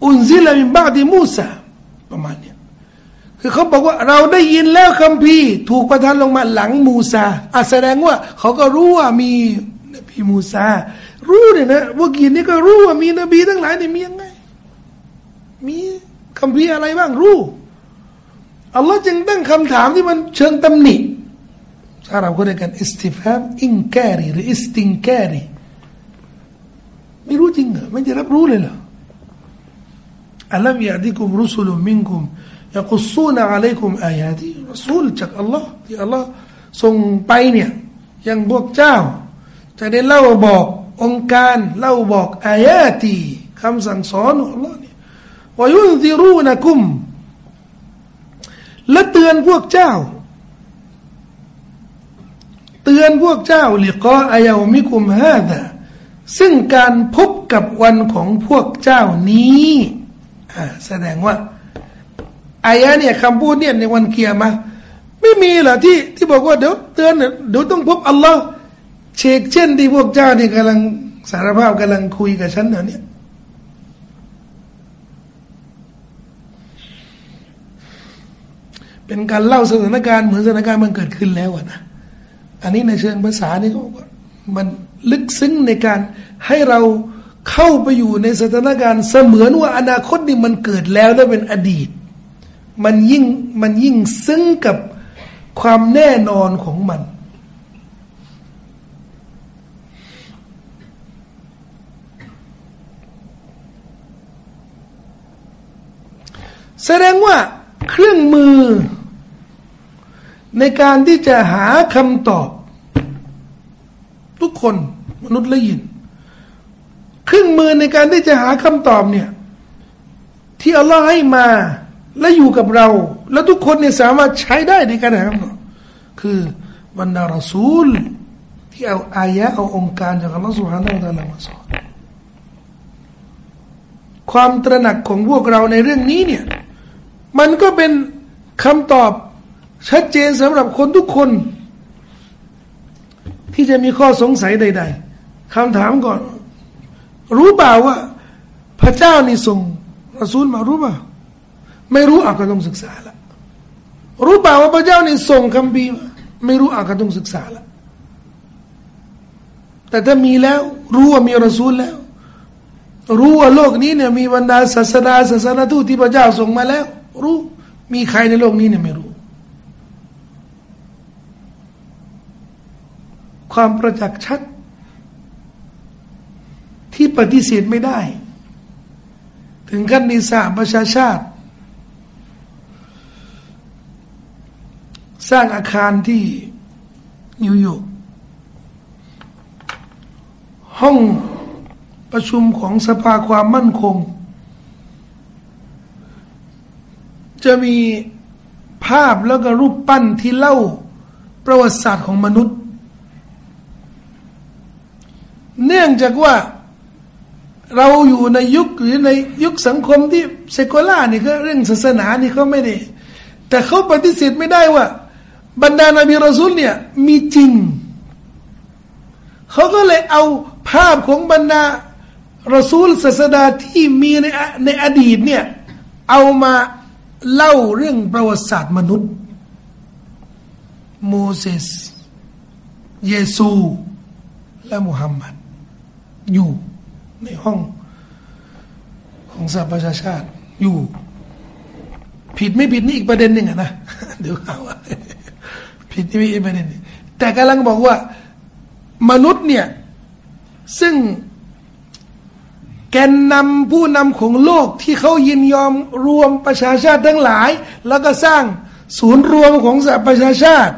أنزل من بعد موسى. طبعاً. คือเขาบอกว่าเราได้ยินแล้วคัมภีร์ถูกประทานลงมาหลังมูซาอาแสดงว่าเขาก็รู้ว่ามีนบีมูซา รู้เนี่ยนะพวกยินนี่ก็รู้ว่ามีนบีทั้งหลายเนี่ยมียังไง มีคัมภีร์อะไรบ้างรู้อัลลอฮ์จึงตั้งคำถามที่มันเชิงตำหนิถ้าเราก็เรียกกันอิสติฟามอิงแกรีหรืออิสติงแกรีไม่รู้จริงเหรอไม่ได้รับรู้เลยเหรออัลลอฮ์อยากที่กุมรุสุลุมิงกุม กุศลนะอะลัยกุมอายาที่รสูลจากอัลลอฮ์ที่อัลลอฮ์ส่งไปเนี่ยยังพวกเจ้า จะได้เล่าบอกองค์การเล่าบอกอายาตีคำสั่งสอนของอัลลอฮ์เนี่ยวายุนซิรูนะกุมและเตือนพวกเจ้า เตือนพวกเจ้าลิกออายามิคุมฮาดะซึ่งการพบกับวันของพวกเจ้านี้แสดงว่า อายะเนี่ยคำพูดเนี่ยในวันเกียร์มาไม่มีหรอที่ที่บอกว่าเดี๋ยวเตือนเดี๋ยวต้องพบอัลลอฮ์เชกเช่นที่พวกเจ้าเนี่ยกำลังสารภาพกำลังคุยกับฉันเนี่ยเป็นการเล่าสถานการณ์เหมือนสถานการณ์มันเกิดขึ้นแล้วนะ อันนี้ในเชิงภาษานี่เขามันลึกซึ้งในการให้เราเข้าไปอยู่ในสถานการณ์เสมือนว่าอนาคตนี่มันเกิดแล้วและเป็นอดีต มันยิ่งมันยิ่งซึ้งกับความแน่นอนของมัน แสดงว่าเครื่องมือ ในการที่จะหาคำตอบ ทุกคนมนุษย์ละยิน เครื่องมือในการที่จะหาคำตอบเนี่ย ที่อัลลอฮ์ให้มา และอยู่กับเรา แล้วทุกคนเนี่ยสามารถใช้ได้ในการหาคำตอบคือบรรดารสูล ที่เอาอายะเอาองค์การจากอัลลอฮฺสุบฮานาอัลลอฮฺมาสอนความตระหนักของพวกเราในเรื่องนี้เนี่ย มันก็เป็นคำตอบชัดเจนสำหรับคนทุกคน ที่จะมีข้อสงสัยใด ๆคำถามก่อน รู้เปล่าว่า พระเจ้านี่ส่งรอซูลมารู้เปล่า ไม่รู้อาก็ต้องศึกษาละรู้เปล่าว่าพระเจ้านี่ส่งคำพีไม่รู้อาก็ต้องศึกษาละแต่ถ้ามีแล้วรู้ว่ามีรอซูลแล้ว รู้ว่าโลกนี้เนี่ยมีบรรดาศาสดาศาสนาทูตที่พระเจ้าส่งมาแล้ว รู้มีใครในโลกนี้เนี่ยไม่รู้ ความประจักษ์ชัด ที่ปฏิเสธไม่ได้ ถึงขั้นนิสาประชาชาติ สร้างอาคารที่นิวยอร์กห้องประชุมของสภาความมั่นคง จะมีภาพแล้วก็รูปปั้นที่เล่าประวัติศาสตร์ของมนุษย์ เนื่องจากว่าเราอยู่ในยุคหรือในยุคสังคมที่เซโกล่านี่ก็เรื่องศาสนานี่เขาไม่ได้ แต่เขาปฏิเสธไม่ได้ว่า บรรดานบีรอซูลเนี่ยมีจริง เขาก็เลยเอาภาพของบรรดารอซูลศาสดาที่มีในในอดีตเนี่ยเอามาเล่าเรื่องประวัติศาสตร์มนุษย์โมเสสเยซู และมุฮัมมัดอยู่ในห้องของสหประชาชาติอยู่ ผิดไม่ผิดนี่อีกประเด็นหนึ่งอะนะ เดี๋ยวเอาว่า ผิดนี่ไม่อีกประเด็นแต่กำลังบอกว่ามนุษย์เนี่ย ซึ่งแกนนำผู้นำของโลกที่เขายินยอมรวมประชาชาติทั้งหลาย แล้วก็สร้างศูนย์รวมของสหประชาชาติ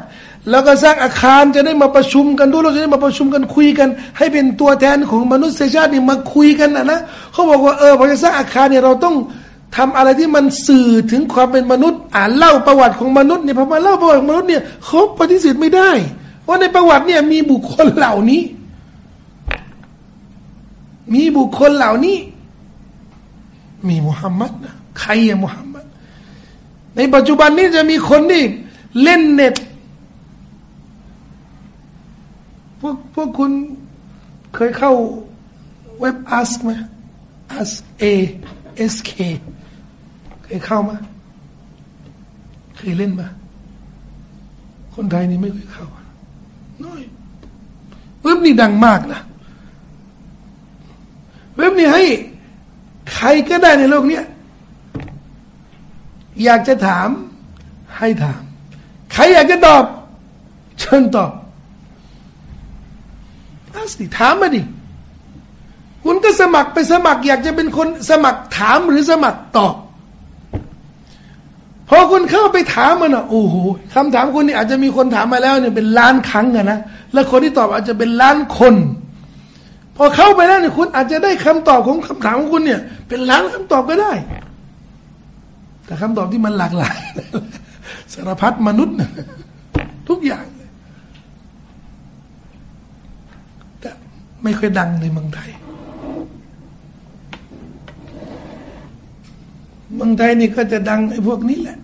แล้วก็สร้างอาคารจะได้มาประชุมกันด้วยเราจะได้มาประชุมกันคุยกัน ให้เป็นตัวแทนของมนุษยชาตินี่มาคุยกันนะนะเขาบอกว่าเออพอจะสร้างอาคารเนี่ยเราต้อง ทำอะไรที่มันสื่อถึงความเป็นมนุษย์ อ่านเล่าประวัติของมนุษย์เนี่ยพอมาเล่าประวัติของมนุษย์เนี่ยเขาปฏิเสธไม่ได้ ว่าในประวัติเนี่ยมีบุคคลเหล่านี้ มีบุคคลเหล่านี้ มีมุฮัมมัดนะใครอะมุฮัมมัดในปัจจุบันนี้จะมีคนที่เล่นเน็ตพวกพวกคุณเคยเข้าเว็บ Ask ไหม Ask A S K เคยเข้ามาเคยเล่นมาคนไทยนี่ไม่เคยเข้าน้อยเว็บนี้ดังมากนะเว็บนี้ให้ใครก็ได้ในโลกนี้อยากจะถามให้ถาม ใครอยากจะตอบ เชิญตอบอาสิถามมาดิ คุณก็สมัครไปสมัคร อยากจะเป็นคนสมัครถามหรือสมัครตอบ พอคุณเข้าไปถามมันอะโอ้โหคำถามคุณนี่อาจจะมีคนถามมาแล้วเนี่ยเป็นล้านครั้งอะนะแล้วคนที่ตอบอาจจะเป็นล้านคน พอเข้าไปแล้วเนี่ยคุณอาจจะได้คำตอบของคำถามของคุณเนี่ย เป็นล้านคำตอบก็ได้ แต่คำตอบที่มันหลากหลายสารพัดมนุษย์ทุกอย่างแต่ไม่ค่อยดังในเมืองไทย เมืองไทยนี่ก็จะดังไอ้พวกนี้แหละ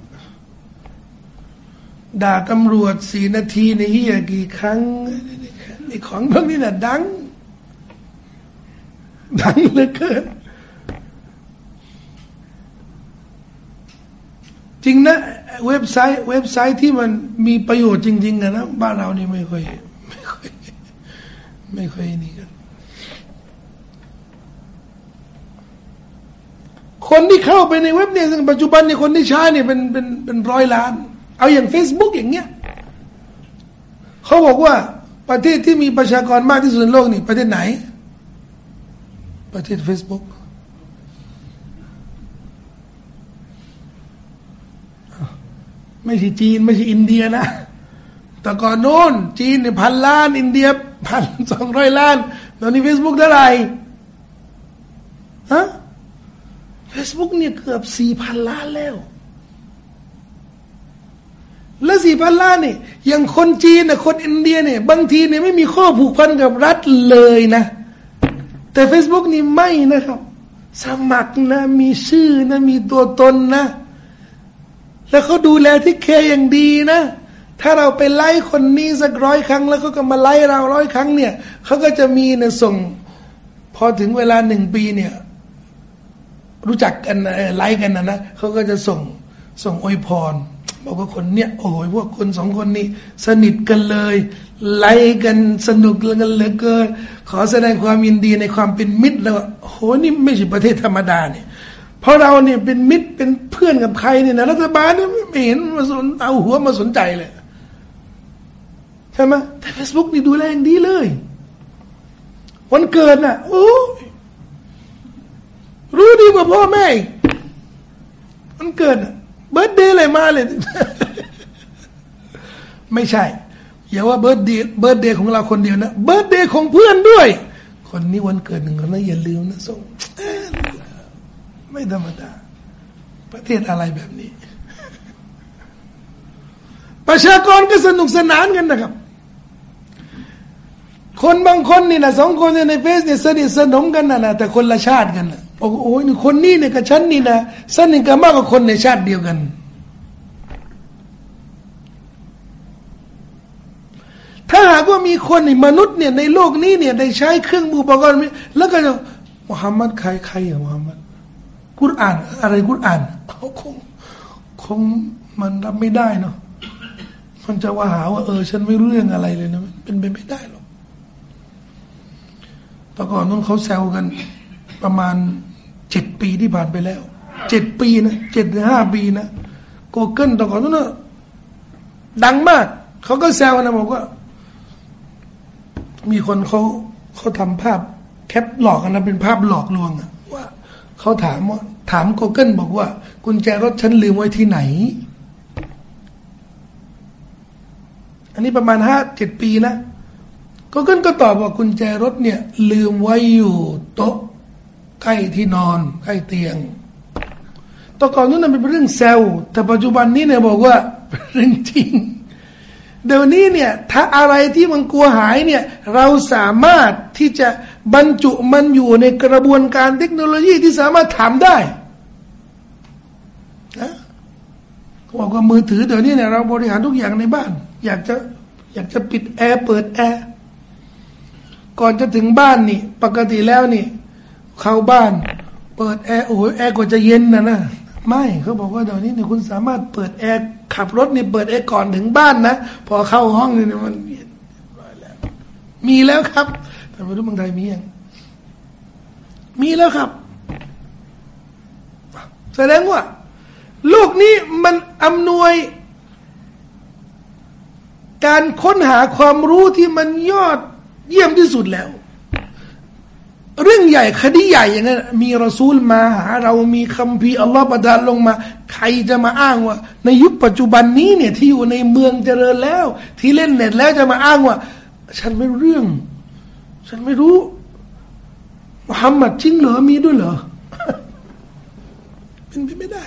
ด่าตำรวจสี่นาทีในเฮียกี่ครั้งไอ้ของพวกนี้น่ะดัง ดังเหลือเกิน จริงนะ เว็บไซต์ เว็บไซต์ที่มันมีประโยชน์จริงๆนะบ้านเรานี่ไม่ค่อยไม่ค่อยไม่ค่อยนี่กัน คนที่เข้าไปในเว็บเนี่ยปัจจุบันเนี่ยคนที่ใช้เนี่ยเป็นเป็นเป็นร้อยล้าน เอาอย่าง Facebook อย่างเงี้ยเขาบอกว่าประเทศที่มีประชากรมากที่สุดในโลกนี่ประเทศไหน ประเทศเฟซบุ๊กไม่ใช่จีน ไม่ใช่อินเดียนะ แต่ก่อนโน้น จีนเนี่ยพันล้าน อินเดียพันสองร้อยล้าน ตอนนี้เฟซบุ๊กเท่าไหร่ฮะ เฟซบุ๊กเนี่ยเกือบสี่พันล้านแล้ว และสี่พันล้านเนี่ยอย่างคนจีนเนี่ยคนอินเดียเนี่ยบางทีเนี่ยไม่มีข้อผูกพันกับรัฐเลยนะ แต่ Facebook นี่ไม่นะครับ สมัครนะมีชื่อนะมีตัวตนนะ แล้วเขาดูแลที่เคอย่างดีนะถ้าเราไปไล่คนนี้สักร้อยครั้ง แล้วเขาก็มาไล่เราร้อยครั้งเนี่ยเขาก็จะมีเนี่ยส่ง พอถึงเวลาหนึ่งปีเนี่ย รู้จักกันไล่กันนะนะเขาก็จะส่งส่งอวยพร บอกว่าคนเนี้ยโอ้ยพวกคนสองคนนี้ สนิทกันเลย ไล่กันสนุกกันเหลือเกินขอแสดงความยินดีในความเป็นมิตรแล้วโหนี่ไม่ใช่ประเทศธรรมดาเนี่ยเพราะเราเนี่ยเป็นมิตรเป็นเพื่อนกับใครเนี่ยนะรัฐบาลเนี่ยไม่เห็นมาสนเอาหัวมาสนใจเลยใช่ไหมแต่เฟซบุ๊กนี่ดูแลอย่างดีเลย วันเกิดน่ะโอ้ รู้ดีกว่าพ่อแม่วันเกิด birthday อะไรมาเลย ไม่ใช่ อย่าว่า birthday birthday ของเราคนเดียวนะ birthday ของเพื่อนด้วย คนนี้วันเกิดหนึ่งคนนั้นอย่าลืมนะส่งไม่ธรรมดาประเทศอะไรแบบนี้ ประชากรก็สนุกสนานกันนะครับ คนบางคนนี่นะสองคนในเฟซเนี่ยสนิทสนมกันนะนะแต่คนละชาติกันนะ บอกโอ้โหคนนี้เนี่ยกับฉันนี่นะสนิทกันมากกว่าคนในชาติเดียวกัน ถ้าหากว่ามีคนในมนุษย์เนี่ยในโลกนี้เนี่ยได้ใช้เครื่องมืออุปกรณ์แล้วก็จะมุฮัมมัดใครใครอะมุฮัมมัดกุรอาน อะไรกุรอานเขาคงคงมันรับไม่ได้เนาะมันจะว่าหาว่าเออ ฉันไม่รู้เรื่องอะไรเลยนะเป็นไปไม่ได้หรอกแต่ก่อนต้องเขาแซวกันประมาณ เจ็ดปีที่ผ่านไปแล้วเจ็ดปีนะเจ็ดหรือห้าปีนะโกเกิลแต่ก่อนนั้นดังมาก เขาก็แซวนะบอกว่า มีคนเขาเขาทำภาพ cap หลอกกันนะเป็นภาพหลอกลวงอะว่าเขาถามว่า ถามโกเกิลบอกว่า กุญแจรถฉันลืมไว้ที่ไหน อันนี้ประมาณห้าเจ็ดปีนะโกเกิลก็ตอบว่ากุญแจรถเนี่ย ลืมไว้อยู่โต๊ะ ใกล้ที่นอน ใกล้เตียงตอก่อนนั้นเป็นเรื่องแซวแต่ปัจจุบันนี้เนี่ยบอกว่าเป็นเรื่องจริง เดี๋ยวนี้เนี่ยถ้าอะไรที่มันกลัวหายเนี่ยเราสามารถที่จะบรรจุมันอยู่ในกระบวนการเทคโนโลยีที่สามารถทำได้นะบอกว่ามือถือเดี๋ยวนี้เนี่ยเราบริหารทุกอย่างในบ้าน อยากจะอยากจะปิดแอร์เปิดแอร์ก่อนจะถึงบ้านนี่ ปกติแล้วนี่ เข้าบ้าน เปิดแอร์โอ้ยแอร์กว่าจะเย็นนะนะไม่เขาบอกว่าเดี๋ยวนี้เนี่ยคุณสามารถเปิดแอร์ขับรถนี่เปิดแอร์ก่อนถึงบ้านนะ พอเข้าห้องนี่มันมีแล้วครับ แต่ไม่รู้เมืองไทยมียังมีแล้วครับ แสดงว่าโลกนี้มันอำนวย การค้นหาความรู้ที่มันยอดเยี่ยมที่สุดแล้ว เรื่องใหญ่คดีใหญ่อย่างนั้นมีรอซูลมาหาเรามีคำพีอัลลอฮฺประทานลงมา ใครจะมาอ้างว่า ในยุคปัจจุบันนี้เนี่ยที่อยู่ในเมืองเจริญแล้ว ที่เล่นเน็ตแล้วจะมาอ้างว่า ฉันไม่รู้เรื่อง ฉันไม่รู้มุฮัมมัดจริงเหรอมีด้วยเหรอเป็นไปไม่ได้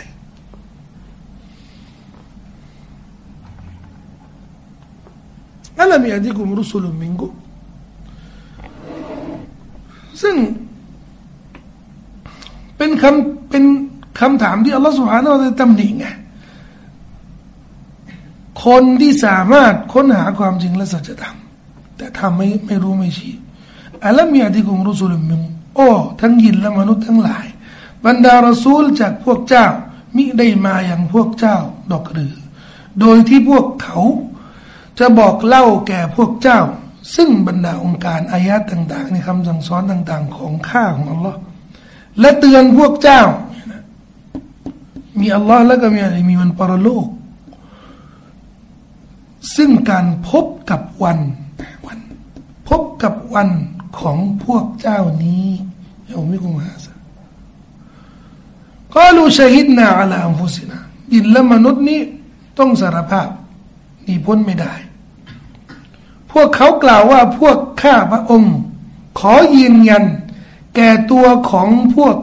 อัลลอฮฺมีอัติกุมรุสุลมิงกุ ซึ่ง เป็นคำเป็นคำถามที่อัลลอฮฺสุบฮานาอัลลอฮฺตำหนิไงคนที่สามารถค้นหาความจริงและสัจธรรมแต่ทำไม่ไม่รู้ไม่ชี้อัลลอฮฺมีอธิคุมรุสุลมิงโอ้ทั้งยินและมนุษย์ทั้งหลาย บรรดารสูลจากพวกเจ้า มิได้มาอย่างพวกเจ้าดอกหรือ โดยที่พวกเขาจะบอกเล่าแก่พวกเจ้า ซึ่งบรรดาองค์การอายะต่างๆในคำสั่งสอนต่าง ๆ ของข้าของอัลลอฮ์และเตือนพวกเจ้า มีอัลลอฮ์แล้วก็มีอะไรมีวันปรโลก ซึ่งการพบกับวันวัน พบกับวันของพวกเจ้านี้ยามิกุมาสก็รู้ชหิดนาอัลลอัมฟุสินายินและมนุษย์นี้ต้องสารภาพนี่พ้นไม่ได้ พวกเขากล่าวว่าพวกข้าพระองค์ ขอยืนยัน แก่ตัวของพวก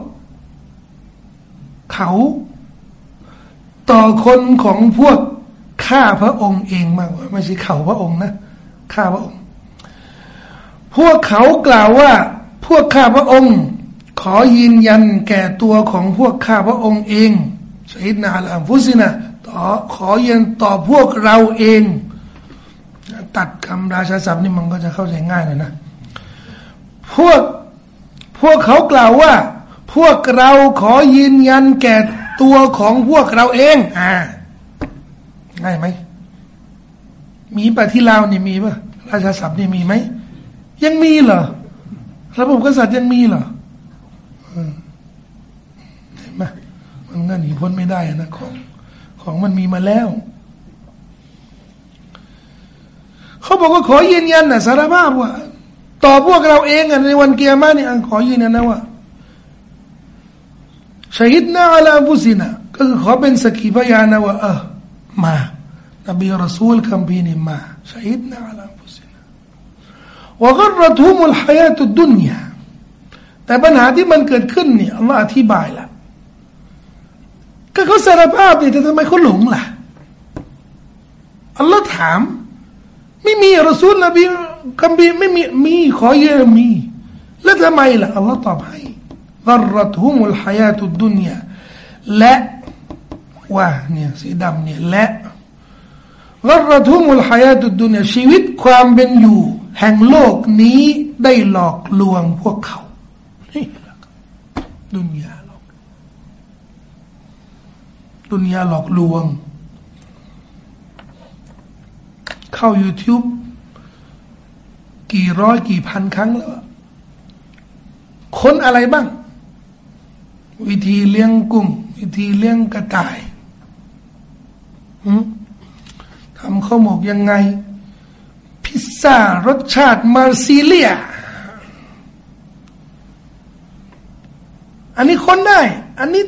เขา ต่อคนของพวกข้าพระองค์เองมากไม่ใช่เขาพระองค์นะข้าพระองค์ พวกเขากล่าวว่า พวกข้าพระองค์ ขอยืนยันแก่ตัวของพวกข้าพระองค์เองสอิดนาลามฟุสินะต่อขอยืนต่อพวกเราเอง ตัดคำราชาศัพท์นี่มันก็จะเข้าใจง่ายเลยนะ พวกพวกเขากล่าวว่า พวกเราขอยืนยันแก่ตัวของพวกเราเอง อ่า ง่ายไหม มีปะที่ลาวนี่มีปะราชาศัพท์นี่มีไหม ยังมีเหรอ ระบบกษัตริย์ยังมีเหรอเห็นไหมมันก็หนีพ้นไม่ได้นะของของมันมีมาแล้ว เขาบอกว่าขอยืนยันนะสารภาพว่า ต่อพวกเราเองในวันเกียร์มาเนี่ยขอยืนยันนะว่าชฮิดนาอัลาบุซินะก็คือขอเป็นสกขีพยานนะว่าเออมานบีรอซูลคำพีนี่มาชฮิดนาอัลาบุซินะวกรทุมุลฮายาตุดุนยาแต่ปัญหาที่มันเกิดขึ้นเนี่ยอัลลอฮ์อธิบายละก็เขาสารภาพเนี่ยแต่ทำไมเขาหลงล่ะอัลลอฮ์ถาม ไม่มีรอซูลนบีคัมบีไม่มีมีขอเยอะมี แล้วทำไมล่ะอัลลอฮ์ตอบให้กรตฮุมุลฮายาตุดุนยาและว่าเนี่ยสีดำเนี่ยและกรตฮุมุลฮายาตุดดุนยาชีวิตความเป็นอยู่ แห่งโลกนี้ได้หลอกลวงพวกเขานี่ดุนยาหลอกดุนยาหลอกลวง เข้า YouTube กี่ร้อยกี่พันครั้งแล้วค้นอะไรบ้าง วิธีเลี้ยงกุ้ง วิธีเลี้ยงกระต่ายทำข้าวหมกยังไง พิซซ่ารสชาติมาซิเลีย อันนี้ค้นได้ อันนี้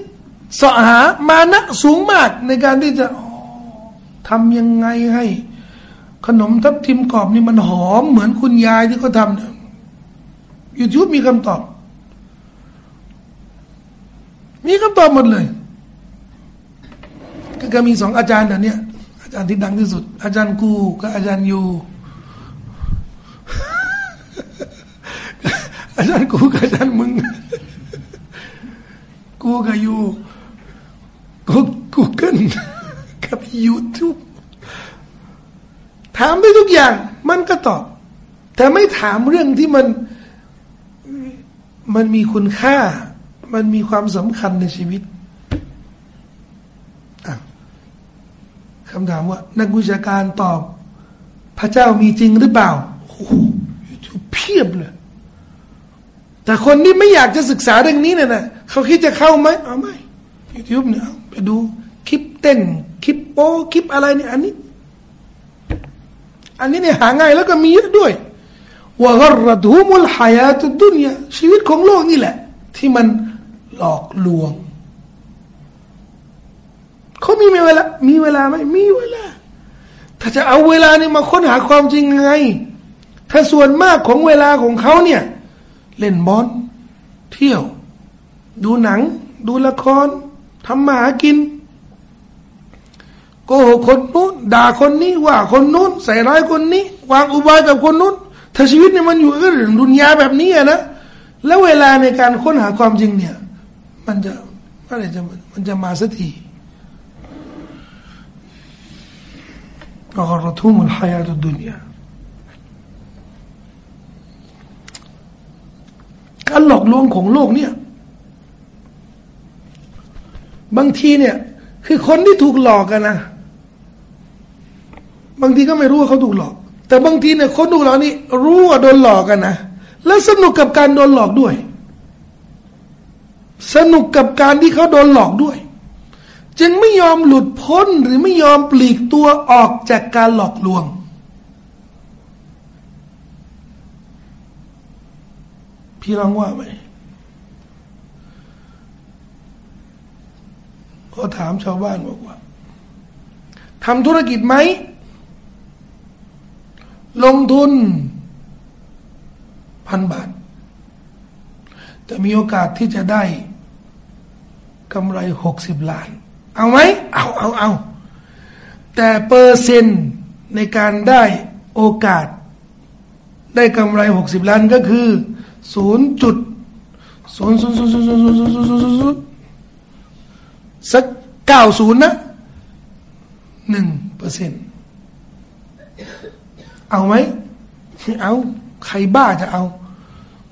สอหามานะสูงมากในการที่จะทำยังไงให้ ขนมทับทิมกรอบนี่มันหอมเหมือนคุณยายที่เขาทำเนี่ยยูทูบมีคำตอบ มีคำตอบหมดเลย ก็มีสองอาจารย์แต่เนี้ยอาจารย์ที่ดังที่สุด อาจารย์กูกับอาจารย์ยูอาจารย์กูกับอาจารย์มึง กูกับยูกูกูเกิลกับยูทูบ ถามได้ทุกอย่างมันก็ตอบ แต่ไม่ถามเรื่องที่มันมันมีคุณค่า มันมีความสำคัญในชีวิตคำถามว่า นักวิชาการตอบ พระเจ้ามีจริงหรือเปล่าโอ้โหเพียบเลย แต่คนที่ไม่อยากจะศึกษาเรื่องนี้เนี่ยนะเขาคิดจะเข้าไหมเอาไม่ยูทูบเนี่ยไปดูคลิปเต้น คลิปโป้คลิปอะไรเนี่ยอันนี้ อันนี้เนี่ยหาง่ายแล้วก็มีเยอะด้วยว่ากรดูมุลฮายาตุดุนยาชีวิตของโลกนี่แหละ ที่มันหลอกลวงเขามีเวลา มีเวลาไหมมีเวลา ถ้าจะเอาเวลานี่มาค้นหาความจริงไง ถ้าส่วนมากของเวลาของเขาเนี่ย เล่นบอลเที่ยว ดูหนัง ดูละครทำมาหากิน โกหกคนนู้นด่าคนนี้ว่าคนนู้นใส่ร้ายคนนี้ วางอุบายกับคนนู้นถ้าชีวิตเนี่ยมันอยู่กับเรื่องดุนยาแบบนี้นะแล้วเวลาในการค้นหาความจริงเนี่ย มันจะอะไรจะมันจะมาสักทีก็รทุ่มุลายาตุดุนยาการหลอกลวงของโลกเนี่ย บางทีเนี่ย คือคนที่ถูกหลอกกันนะ บางทีก็ไม่รู้ว่าเขาถูกหลอก แต่บางทีเนี่ยคนถูกหลอกนี่รู้ว่าโดนหลอกกันนะแล้วสนุกกับการโดนหลอกด้วย สนุกกับการที่เขาโดนหลอกด้วย จึงไม่ยอมหลุดพ้นหรือไม่ยอมปลีกตัวออกจากการหลอกลวง พี่ลองว่าไหมก็ถามชาวบ้านบอกว่าทำธุรกิจไหม ลงทุนพันบาท จะมีโอกาสที่จะได้กำไรหกสิบล้าน เอาไหมเอาเอาเอาแต่เปอร์เซ็นต์ในการได้โอกาส ได้กำไรหกสิบล้านก็คือศูนย์จุดศูนย์ศูนย์ศูนย์ศูนย์ศูนย์ศูนย์ศูนย์ศูนย์ศูนย์สักเก้าศูนย์นะหนึ่งเปอร์เซ็นต์ เอาไหมเอา ใครบ้าจะเอา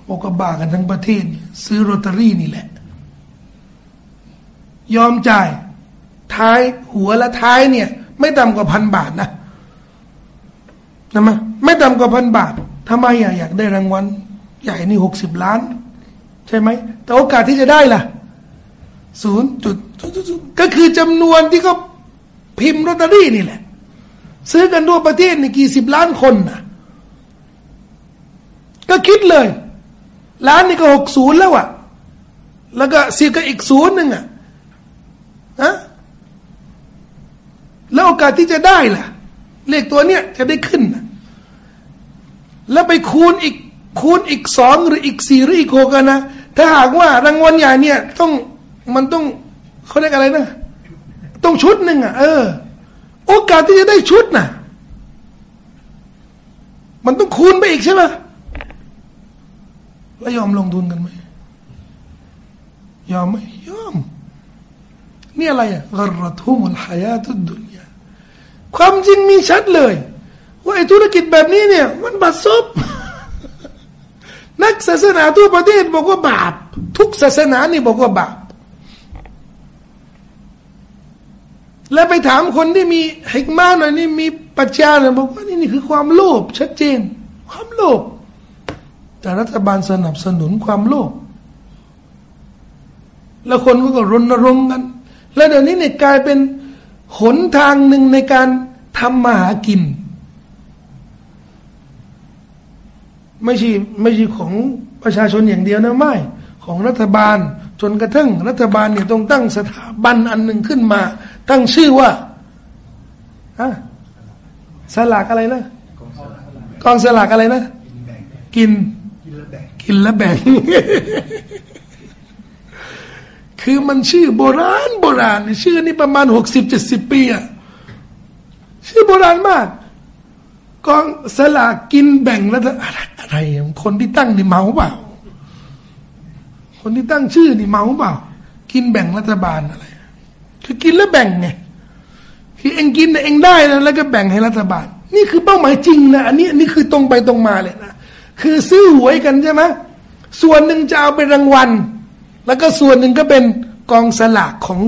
บอกก็บ้ากันทั้งประเทศ ซื้อโรตารี่นี่แหละ ยอมจ่าย ท้ายหัวและท้ายเนี่ย ไม่ต่ำกว่าพันบาทนะนะมะไม่ต่ำกว่าพันบาททำไมอยากอยากได้รางวัลใหญ่นี่หกสิบล้าน ใช่ไหม แต่โอกาสที่จะได้ล่ะศูนย์จุดก็คือจำนวนที่เขาพิมพ์โรตารี่นี่แหละ ซื้อกันทั่วประเทศนี่กี่สิบล้านคนนะก็คิดเลย ล้านนี่ก็หกศูนย์แล้วอะแล้วก็สิบก็อีกศูนย์หนึ่งอะนะแล้วโอกาสที่จะได้ล่ะ เลขตัวเนี้ยจะได้ขึ้นนะแล้วไปคูณอีกคูณอีกสองหรืออีกสี่หรืออีกหกนะถ้าหากว่ารางวัลใหญ่เนี่ย ต้องมันต้องเขาเรียกอะไรนะ ต้องชุดหนึ่งอะเออ โอกาสที่จะได้ชุดน่ะ มันต้องคูณไปอีกใช่ไหมแล้วยอมลงทุนกันไหมยอมไหมยอม นี่อะไรอะกรทุมุลหายาตุดุนยาความจริงมีชัดเลย ว่าไอ้ธุรกิจแบบนี้เนี่ย มันบาดซบนักศาสนาทั่วประเทศบอกว่าบาป ทุกศาสนานี่บอกว่าบาป แล้วไปถามคนที่มีฮิกมาหน่อยนี่มีปัญญาหน่อยบอกว่านี่นี่คือความโลภชัดเจน ความโลภแต่รัฐบาลสนับสนุนความโลภแล้วคนก็รณรงค์กัน แล้วเดี๋ยวนี้เนี่ยกลายเป็นหนทางหนึ่งในการทำมาหากิน ไม่ใช่ไม่ใช่ของประชาชนอย่างเดียวนะไม่ ของรัฐบาล จนกระทั่งรัฐบาลเนี่ยต้องตั้งสถาบันอันหนึ่งขึ้นมา ตั้งชื่อว่าอะสลากอะไรนะกองสลากอะไรนะ กินกินและแบ่งคือมันชื่อโบราณโบราณ ชื่อนี่ประมาณหกสิบเจ็ดสิบปีอะชื่อโบราณมากกองสลากกินแบ่งแล้วอะไรอะไรคนที่ตั้งนี่เมาเปล่า คนที่ตั้งชื่อนี่เมาเปล่า กินแบ่งรัฐบาลอะไร คือกินแล้วแบ่งไงคือเองกินเองได้นะแล้วก็แบ่งให้รัฐบาล นี่คือเป้าหมายจริงนะอันนี้นนี้คือตรงไปตรงมาเลยนะคือซื้อหวยกันใช่ไหมส่วนหนึ่งจะเอาไปรางวัล แล้วก็ส่วนหนึ่งก็เป็นกองสลากของ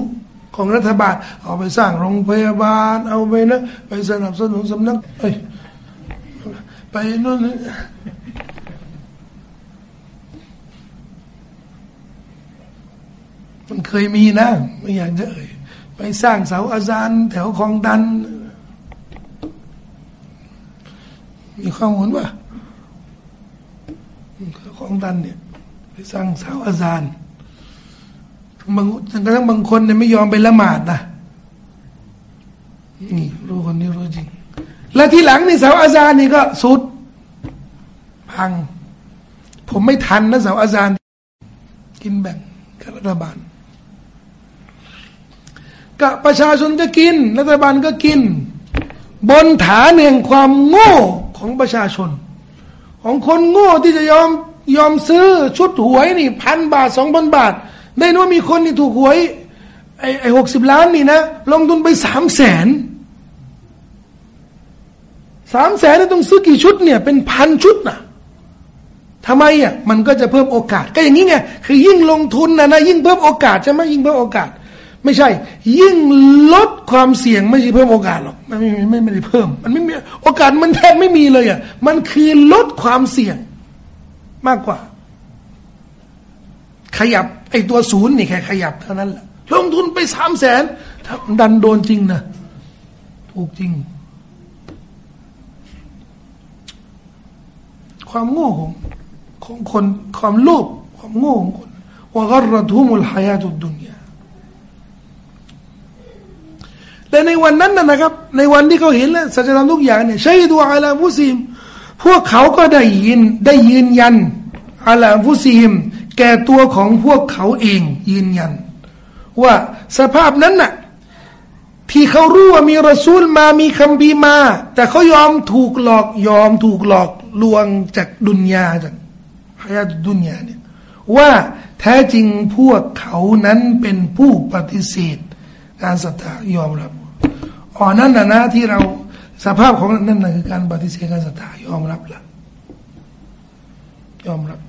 ของรัฐบาล เอาไปสร้างโรงพยาบาล เอาไปนะไปสนับสนุนสำนักไปไปนู่นมัน เคยมีนะ ไม่อยากจะเอ่ยไปสร้างเสาอาจารย์ แถวคลองดัน มีข้อมูลว่าคลองดันเนี่ย ไปสร้างเสาอาจารย์บางจนกระทั่งบางคนเนี่ยไม่ยอมไปละหมาดนะนี่รู้คนนี้รู้จริง และที่หลังนี่เสาอาจารย์นี่ก็สุด พัง ผมไม่ทันนะเสาอาจารย์ กินแบ่งกับรัฐบาล กับประชาชนก็กิน รัฐบาลก็กิน บนฐานแห่งความโง่ของประชาชน ของคนโง่ที่จะยอมยอมซื้อชุดหวยนี่พันบาทสองพันบาท ได้นว่ามีคนนี่ถูกหวยไอ้ไอ้หกสิบล้านนี่นะ ลงทุนไปสามแสนสามแสนต้องซื้อกี่ชุดเนี่ย เป็นพันชุดนะทำไมอะมันก็จะเพิ่มโอกาส ก็อย่างนี้ไงคือยิ่งลงทุนนะนะยิ่งเพิ่มโอกาสใช่ไหมยิ่งเพิ่มโอกาส ไม่ใช่ ยิ่งลดความเสี่ยงไม่ใช่เพิ่มโอกาสหรอกมันไม่ไม่ไม่ได้เพิ่ม มันไม่มีโอกาสมันแทบไม่มีเลยอะมันคือลดความเสี่ยงมากกว่า ขยับไอ้ตัวศูนย์นี่แค่ขยับเท่านั้นแหละลงทุนไปสามแสนถ้าดันโดนจริงนะถูกจริง ความโง่ของของคนความโลภความโง่ของคนว่ากรทุมุลหายาตุดุนยา แต่ในวันนั้นนะครับ ในวันที่เขาเห็นแล้วสัจธรรมทุกอย่างเนี่ยใช้ตัวอาลาฟุซิมพวกเขาก็ได้ยินได้ยืนยันอาลาฟุซิมแก่ตัวของพวกเขาเองยืนยัน ว่าสภาพนั้นน่ะที่เขารู้ว่ามีรสูลมามีคำบีมา แต่เขายอมถูกหลอกยอมถูกหลอกลวงจากดุนยาจากฮายาดุนยาเนี่ยว่าแท้จริงพวกเขานั้นเป็นผู้ปฏิเสธ การศรัทธายอมรับ อ๋อนั่นนะนะที่เราสภาพของนั่นนะคือการปฏิเสธการศรัทธายอมรับละยอมรับ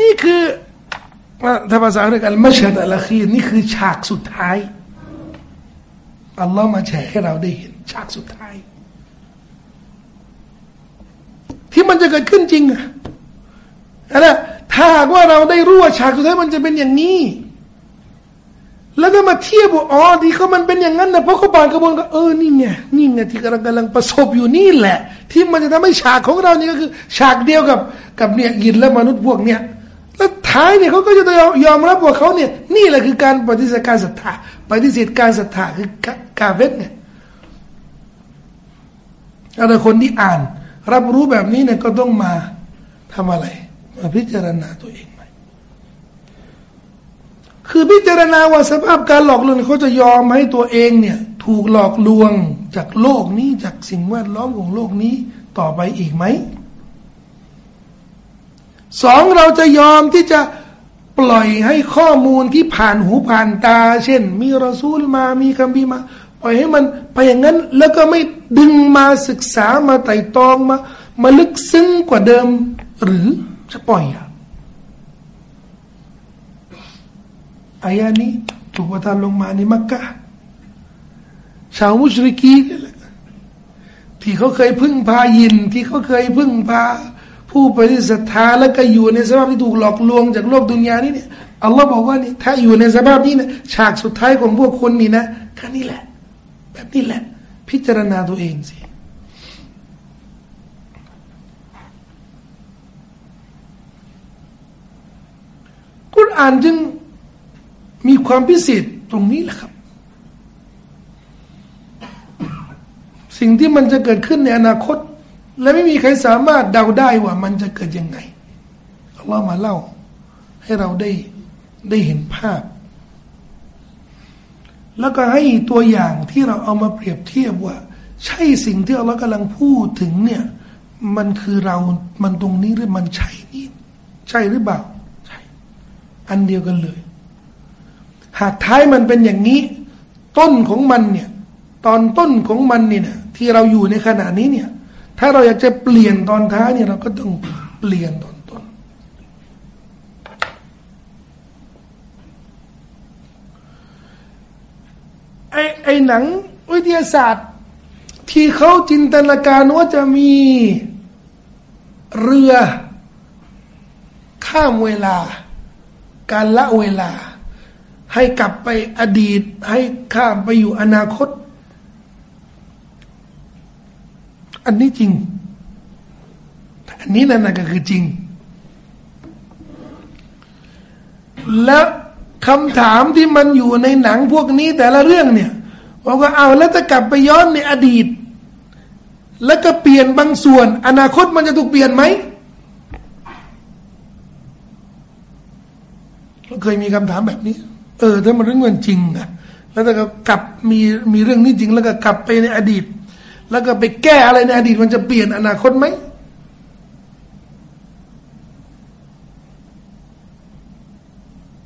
นี่คือถ้าภาษาเรียกอัลมัชฮัดอัลคีนี่คือฉากสุดท้าย อัลลอฮ์มาแชร์ให้เราได้เห็น ฉากสุดท้าย ที่มันจะเกิดขึ้นจริงอะนะถ้าหากว่าเราได้รู้ว่าฉากสุดท้ายมันจะเป็นอย่างนี้ แล้วก็มาเทียบว่าอ๋อที่เขามันเป็นอย่างนั้นนะเพราะเขาผ่านกระบวนการเออนี่ไงนี่ไงที่กำลังกำลังประสบอยู่นี่แหละ ที่มันจะทำให้ฉากของเรานี่ก็คือ ฉากเดียวกับกับเนี่ยยินและมนุษย์พวกเนี้ยแล้วท้ายเนี่ยเขาก็จะยอมรับว่าเขาเนี่ย นี่แหละคือการปฏิเสธการศรัทธาปฏิเสธการศรัทธาคือกาเวทเนี่ยถ้าคนที่อ่าน รับรู้แบบนี้เนี่ยก็ต้องมาทำอะไร มาพิจารณาตัวเอง คือพิจารณาว่าสภาพการหลอกลวงเขาจะยอมให้ตัวเองเนี่ย ถูกหลอกลวงจากโลกนี้จากสิ่งแวดล้อมของโลกนี้ต่อไปอีกไหมสองเราจะยอมที่จะปล่อยให้ข้อมูลที่ผ่านหูผ่านตา เช่น มีรอซูลมามีคำบีมาปล่อยให้มันไปอย่างนั้น แล้วก็ไม่ดึงมาศึกษามาไต่ตองมา มาลึกซึ้งกว่าเดิม หรือจะปล่อยอะ อายานี้ถูกประทานลงมาในมักกะชาวมุชริกีนี่แหละที่เขาเคยพึ่งพายิน ที่เขาเคยพึ่งพา ผู้ปฏิสัทธาแล้วก็อยู่ในสภาพที่ถูกหลอกลวงจากโลกดุนยานี้เนี่ยอัลลอฮ์บอกว่านี่ถ้าอยู่ในสภาพนี้นะฉากสุดท้ายของพวกคนนี่นะแค่นี้แหละ แบบนี้แหละ พิจารณาตัวเองสิกุรอานจึง มีความพิเศษตรงนี้แหละครับ สิ่งที่มันจะเกิดขึ้นในอนาคต และไม่มีใครสามารถเดาได้ว่ามันจะเกิดยังไงอัลลอฮ์มาเล่า ให้เราได้ได้เห็นภาพ แล้วก็ให้ตัวอย่างที่เราเอามาเปรียบเทียบว่า ใช่สิ่งที่อัลลอฮ์กำลังพูดถึงเนี่ย มันคือเรา มันตรงนี้หรือมันใช่นี่ ใช่หรือเปล่า ใช่ อันเดียวกันเลย หากท้ายมันเป็นอย่างนี้ ต้นของมันเนี่ยตอนต้นของมันเนี่ยที่เราอยู่ในขณะนี้เนี่ย ถ้าเราอยากจะเปลี่ยนตอนท้ายเนี่ยเราก็ต้องเปลี่ยนตอนต้น ไอ้ไอหนังวิทยาศาสตร์ ที่เขาจินตนาการว่าจะมีเรือข้ามเวลา การละเวลา ให้กลับไปอดีต ให้ข้ามไปอยู่อนาคต อันนี้จริง อันนี้นั่นก็คือจริง แล้วคำถามที่มันอยู่ในหนังพวกนี้แต่ละเรื่องเนี่ยบอกว่าเอาแล้วจะกลับไปย้อนในอดีต แล้วก็เปลี่ยนบางส่วน อนาคตมันจะถูกเปลี่ยนไหมเราเคยมีคำถามแบบนี้ เออถ้ามันเรื่องเงินจริงนะแล้วถ้าก็กลับมีมีเรื่องนี้จริง แล้วก็กลับไปในอดีต แล้วก็ไปแก้อะไรในอดีตมันจะเปลี่ยนอนาคตไหม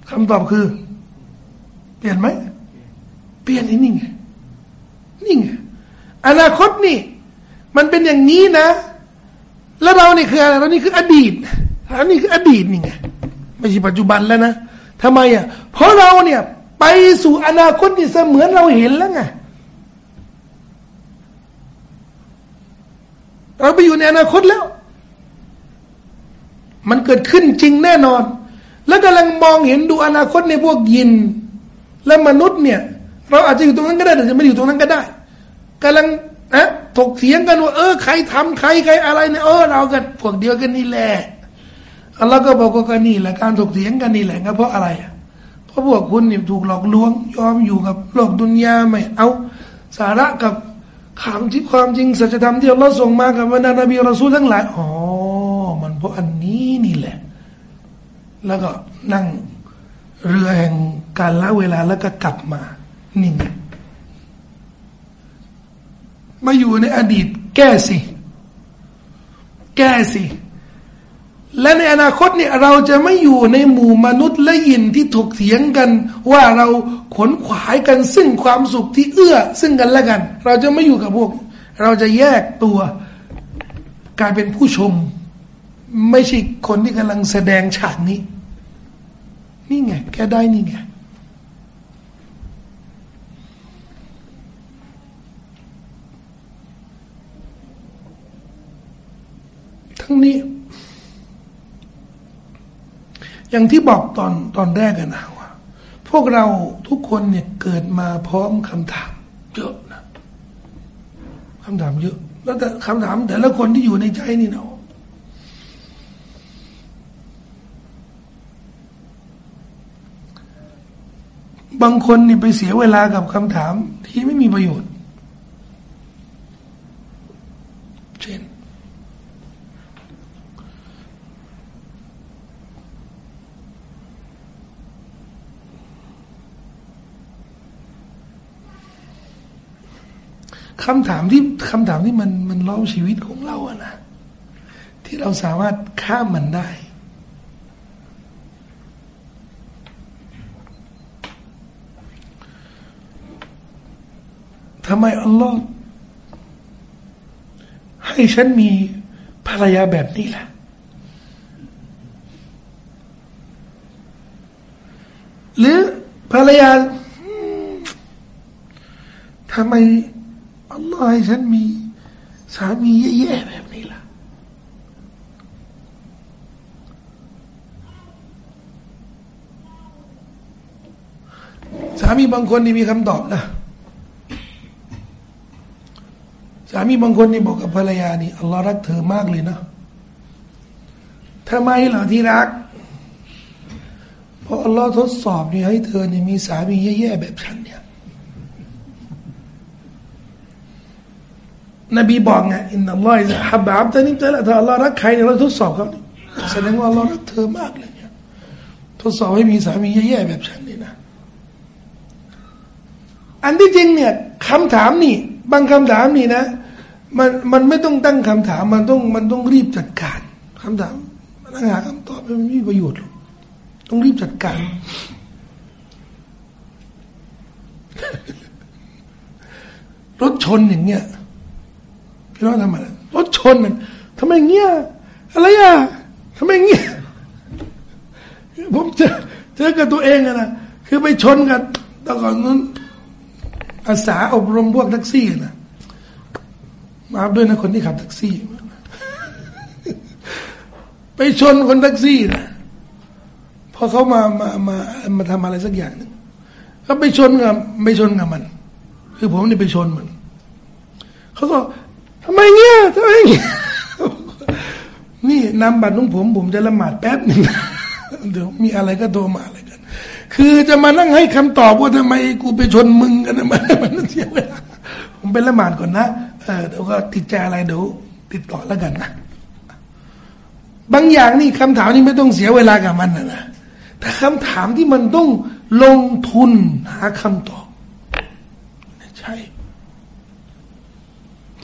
คำตอบคือ เปลี่ยนไหมเปลี่ยนนี่ไงนี่ไงอนาคตนี่ มันเป็นอย่างนี้นะ แล้วเรานี่คืออะไรเรานี่คืออดีตอันนี้คืออดีตนี่ไงไม่ใช่ปัจจุบันแล้วนะ ทำไมอะ เพราะเราเนี่ย ไปสู่อนาคตนี่เสมือนเราเห็นแล้วไงเราไปอยู่ในอนาคตแล้ว มันเกิดขึ้นจริงแน่นอน แล้วกำลังมองเห็นดูอนาคตในพวกยิน และมนุษย์เนี่ย เราอาจจะอยู่ตรงนั้นก็ได้แต่จะไม่อยู่ตรงนั้นก็ได้กำลังนะถกเถียงกันว่าเออใครทำใครใครอะไรเนี่ยเออเรากันพวกเดียวกันนี่แหละ อัลลอฮ์ก็บอกว่านี่แหละการถกเถียงกันนี่แหละเพราะอะไรเพราะพวกคุณเนี่ยถูกหลอกลวง ยอมอยู่กับโลกดุนยาไม่เอาสาระกับคำที่ความจริงสัจธรรมที่อัลลอฮ์ส่งมากับวรรดานบีรอซูลทั้งหลายอ๋อมันเพราะอันนี้นี่แหละ แล้วก็นั่งเรือแห่งการละเวลาแล้วก็กลับมานี่ไงมาอยู่ในอดีตแก้สิ แก้สิ และในอนาคตเนี่ยเราจะไม่อยู่ในหมู่มนุษย์และยินที่ถกเถียงกัน ว่าเราขนขวายกันซึ่งความสุขที่เอื้อ ซึ่งกันและกัน เราจะไม่อยู่กับพวก เราจะแยกตัวกลายเป็นผู้ชม ไม่ใช่คนที่กำลังแสดงฉากนี้ นี่ไงแกได้นี่ไงทั้งนี้ อย่างที่บอกตอนตอนแรกกันนะว่า พวกเราทุกคนเนี่ยเกิดมาพร้อมคำถาม เยอะนะคำถามเยอะ แล้วแต่คำถาม แต่ละคนที่อยู่ในใจนี่เนาะบางคนนี่ไปเสียเวลากับคำถามที่ไม่มีประโยชน์ เช่น คำถามที่คำถามที่มันมันล้อมชีวิตของเราอะนะที่เราสามารถข้ามมันได้ ทำไมอัลลอฮ์ให้ฉันมีภรรยาแบบนี้ล่ะ หรือภรรยาทำไม อัลลอฮ์ให้ฉันมีสามีแย่ๆแบบนี้ล่ะสามีบางคนนี่มีคำตอบนะสามีบางคนนี่บอกกับภรรยานี่อัลลอฮ์รักเธอมากเลยนะทำไมล่ะที่รัก เพราะอัลลอฮ์ทดสอบนี่ให้เธอนี่มีสามีแย่ๆแบบฉันเนี่ย นบีบอกไงอินนัลลอฮ์จะฮับบะอับตานิบตะละถ้าอัลลอฮ์รักใครเนี่ยเราทดสอบเขาแสดงว่าอัลลอฮ์รักเธอมากเลยเนี่ยทดสอบให้มีสามีแย่ๆแบบฉันนี่นะอันที่จริงเนี่ยคำถามนี่ บางคำถามนี่นะ มันมันไม่ต้องตั้งคำถามมันต้องมันต้องรีบจัดการคำถามมันหาคำตอบมันไม่มีประโยชน์หรอกต้องรีบจัดการ รถชนอย่างเงี้ย พี่น้องทำอะไรรถชนมันทำไมเงี้ยอะไรอะทำไมเงี้ยผมเจอเจอกับตัวเองอะนะคือไปชนกันแต่ก่อนนั้นอาสาอบรมพวกแท็กซี่นะมาด้วยนะคนที่ขับแท็กซี่ ไปชนคนแท็กซี่นะพอเขามามามามาทำอะไรสักอย่างนึงเขาไปชนกับไม่ชนกับมัน คือผมนี่ไปชนมันเขาก็ ทำไมเงี้ยทำไมเงี้ยนี่นำบัตรของผมผมจะละหมาดแป๊บหนึ่งเดี๋ยวมีอะไรก็โทรมาอะไรกัน คือจะมานั่งให้คำตอบว่าทำไมกูไปชนมึงกันทำไมมันเสียเวลาผมเป็นละหมาดก่อนนะเออเดี๋ยวก็ติดใจอะไรเดี๋ยวติดต่อแล้วกันนะบางอย่างนี่คำถามนี่ไม่ต้องเสียเวลากับมันนะนะแต่คำถามที่มันต้องลงทุนหาคำตอบ ใช่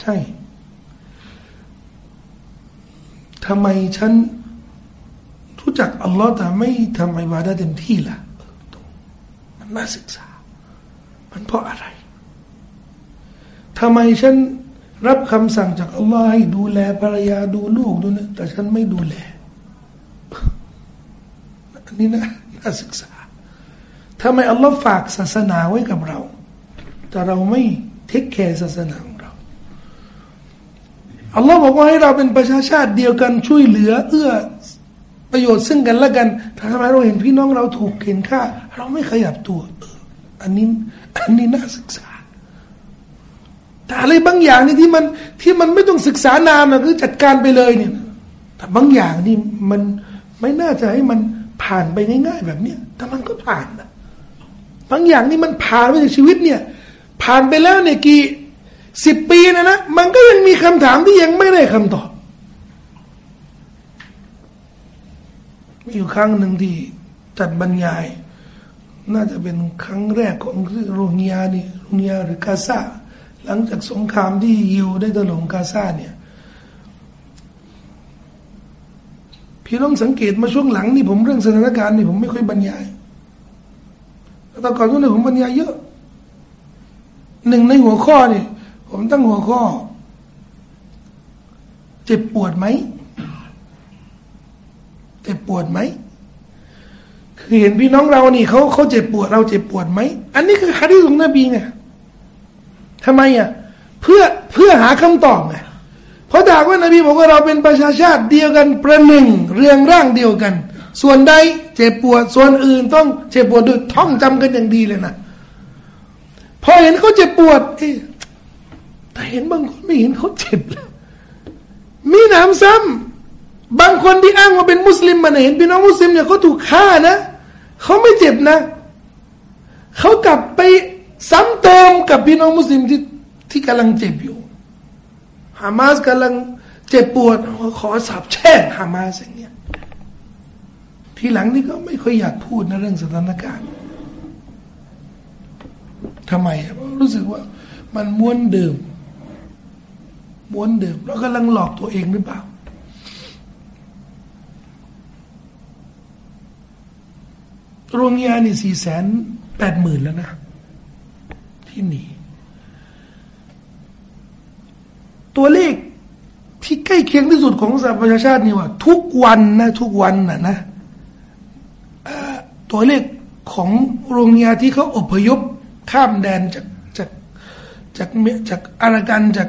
ใช่ ทำไมฉันรู้จักอัลลอฮ์แต่ไม่ทำอิบาดะเต็มที่ล่ะมันน่าศึกษา มันเพราะอะไรทำไมฉันรับคำสั่งจากอัลลอฮ์ให้ดูแลภรรยาดูลูกดูนะแต่ฉันไม่ดูแลอันนี้นะน่าศึกษาทำไมอัลลอฮ์ฝากศาสนาไว้กับเรา แต่เราไม่เทคแคร์ศาสนา องเราอัลลอฮ์บอกว่าให้เราเป็นประชาชาติเดียวกันช่วยเหลือ เอื้อประโยชน์ซึ่งกันและกันถ้าทำไมเราเห็นพี่น้องเราถูกเข็นฆ่า เราไม่ขยับตัวอันนี้อันนี้น่าศึกษา แต่อะไรบางอย่างนี่ที่มันที่มันไม่ต้องศึกษานานนะคือจัดการไปเลยเนี่ยแต่บางอย่างนี่มันไม่น่าจะให้มันผ่านไปง่ายๆแบบเนี้ยแต่มันก็ผ่านนะบางอย่างนี่มันผ่านไปในชีวิตเนี่ย ผ่านไปแล้วเนี่ยกี่ สิบปีนะนะ มันก็ยังมีคำถามที่ยังไม่ได้คำตอบ มีอยู่ครั้งหนึ่งที่จัดบรรยาย น่าจะเป็นครั้งแรกของโรฮิงญานี่โรฮิงญาหรือกาซาหลังจากสงครามที่ยิวได้ถล่มกาซาเนี่ย พี่ต้องสังเกตมาช่วงหลังนี่ผมเรื่องสถานการณ์นี่ผมไม่ค่อยบรรยายแต่ก่อนนู้นผมบรรยายเยอะหนึ่งในหัวข้อนี่ ผมตั้งหัวข้อ เจ็บปวดไหม เจ็บปวดไหม คือเห็นพี่น้องเรานี่เขาเขาเจ็บปวดเราเจ็บปวดไหม อันนี้คือฮะดีของนบีไงทำไมอะ เพื่อเพื่อหาคำตอบไงเพราะจากว่านบีบอกว่าเราเป็นประชาชาติเดียวกันประหนึ่งเรียงร่างเดียวกัน ส่วนใดเจ็บปวด ส่วนอื่นต้องเจ็บปวดด้วยท่องจำกันอย่างดีเลยนะพอเห็นเขาเจ็บปวดเอ๊ แต่เห็นบางคนไม่เห็นเขาเจ็บเลยมีหนามซ้ำบางคนที่อ้างว่าเป็นมุสลิมมาเห็นพี่น้องมุสลิมเนี่ยเขาถูกฆ่านะเขาไม่เจ็บนะ เขากลับไปซ้ำเติมกับพี่น้องมุสลิมที่ที่กำลังเจ็บอยู่ฮามาสกำลังเจ็บปวดขอสาบแช่งฮามาสอย่างเงี้ยทีหลังนี่ก็ไม่ค่อยอยากพูดในเรื่องสถานการณ์ทำไมรู้สึกว่ามันม้วนเดิม ม้วนเดิมเรากำลังหลอกตัวเองหรือเปล่า โรงยานี่สี่แสนแปดหมื่นแล้วนะ ที่หนีตัวเลขที่ใกล้เคียงที่สุดของสหประชาชาตินี่ว่า ทุกวันนะทุกวันนะนะตัวเลขของโรงยาที่เขาอพยพข้ามแดนจากจากจากจากอารากันจาก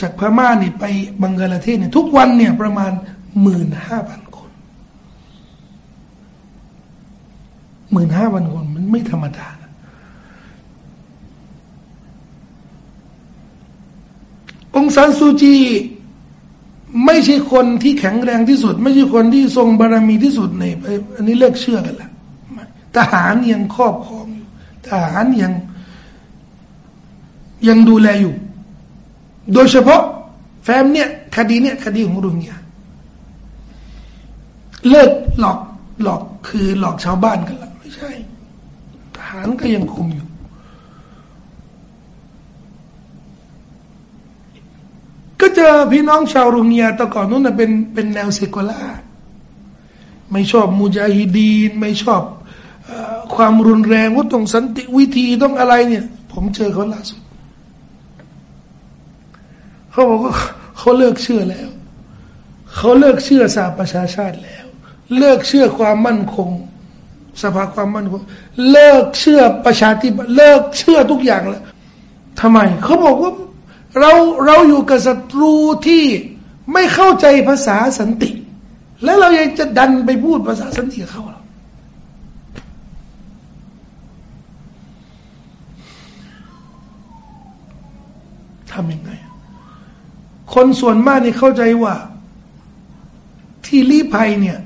จากพม่าเนี่ยไปบังกลาเทศเนี่ยทุกวันเนี่ยประมาณหมื่นห้าพันคนหมื่นห้าพันคนมันไม่ธรรมดานะองซานซูจี ไม่ใช่คนที่แข็งแรงที่สุด ไม่ใช่คนที่ทรงบารมีที่สุดในอันนี้เลิกเชื่อกันล้วทหารยังครอบครองอยู่ทหารยังยังดูแลอยู่ โดยเฉพาะ แฟ้มเนี่ยคดีเนี่ยคดีของรุงยาเลิกหลอกหลอกคือหลอกชาวบ้านกันล้วไม่ใช่ทหารก็ยังคุมอยู่ ก็เจอพี่น้องชาวรุงยาแต่ก่อนนู้นเป็นเป็นแนวเซกุล่าไม่ชอบมุจาฮิดีน ไม่ชอบความรุนแรงว่าต้องสันติวิธีต้องอะไรเนี่ย ผมเจอเขาล่าสุด เขาบอกว่าเขาเลิกเชื่อแล้ว เขาเลิกเชื่อสาประชาชาติแล้ว เลิกเชื่อความมั่นคง สภาความมั่นคง เลิกเชื่อประชาธิปไตยเลิกเชื่อทุกอย่างแล้วทำไม เขาบอกว่าเราเราอยู่กับศัตรูที่ไม่เข้าใจภาษาสันติ แล้วเรายังจะดันไปพูดภาษาสันติกับเขาทำยังไง คนส่วนมากนี่เข้าใจว่า ที่ลี้ภัยเนี่ย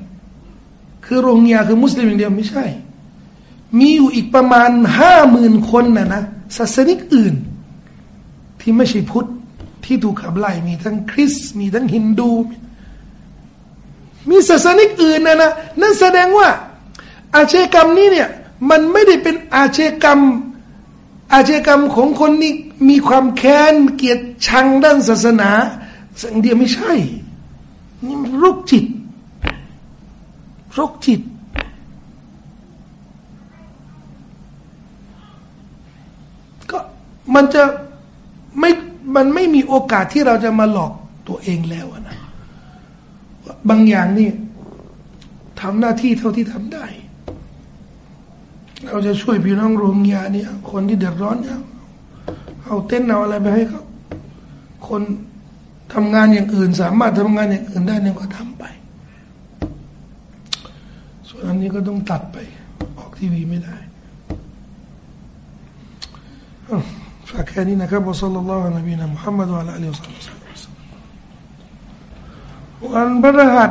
คือโรงยาคือมุสลิมอย่างเดียวไม่ใช่ มีอยู่อีกประมาณห้าหมื่นคนนะนะศาสนิกอื่น ที่ไม่ใช่พุทธที่ถูกขับไล่มีทั้งคริสต์มีทั้งฮินดู มีศาสนิกอื่นนะนะนั่นแสดงว่า อาชญากรรมนี้เนี่ย มันไม่ได้เป็นอาชญากรรม อาชญากรรมของคนนี้ มีความแค้นเกียดชังด้านศาสนา สิ่งเดียวไม่ใช่ นี่โรคจิตโรคจิต ก็มันจะไม่มันไม่มีโอกาสที่เราจะมาหลอกตัวเองแล้วนะบางอย่างนี่ทำหน้าที่เท่าที่ทำได้ เราจะช่วยพี่น้องโรงยาเนี่ยคนที่เดือดร้อนเนี่ย เอาเต้นเอาอะไรไปให้เขาคนทำงานอย่างอื่น สามารถทำงานอย่างอื่นได้เนี่ยก็ทำไป ส่วนอันนี้ก็ต้องตัดไป ออกทีวีไม่ได้ฝากแค่นี้นะครับอัสลลัลลอฮุอะลัยฮินะมุฮัมมัดวะอะลัยฮิวะซัลลัมวันพฤหัส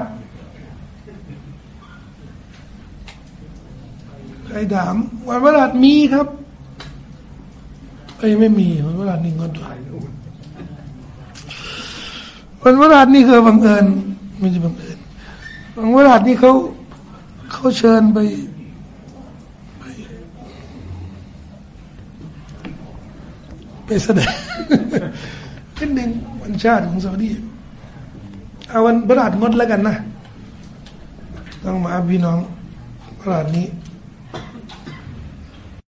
ใครถามวันพฤหัสมีครับ เอ้ยไม่มีวันพฤหัสนี่งดด้วยวันพฤหัสนี่คือบังเอิญไม่ใช่บังเอิญวันพฤหัสนี่เขาเขาเชิญไปไปไปแสดงเป็นหนึ่งวันชาติของซาอุดีเอาวันพฤหัสงดแล้วกันนะ ต้องมาพี่น้องพฤหัสนี้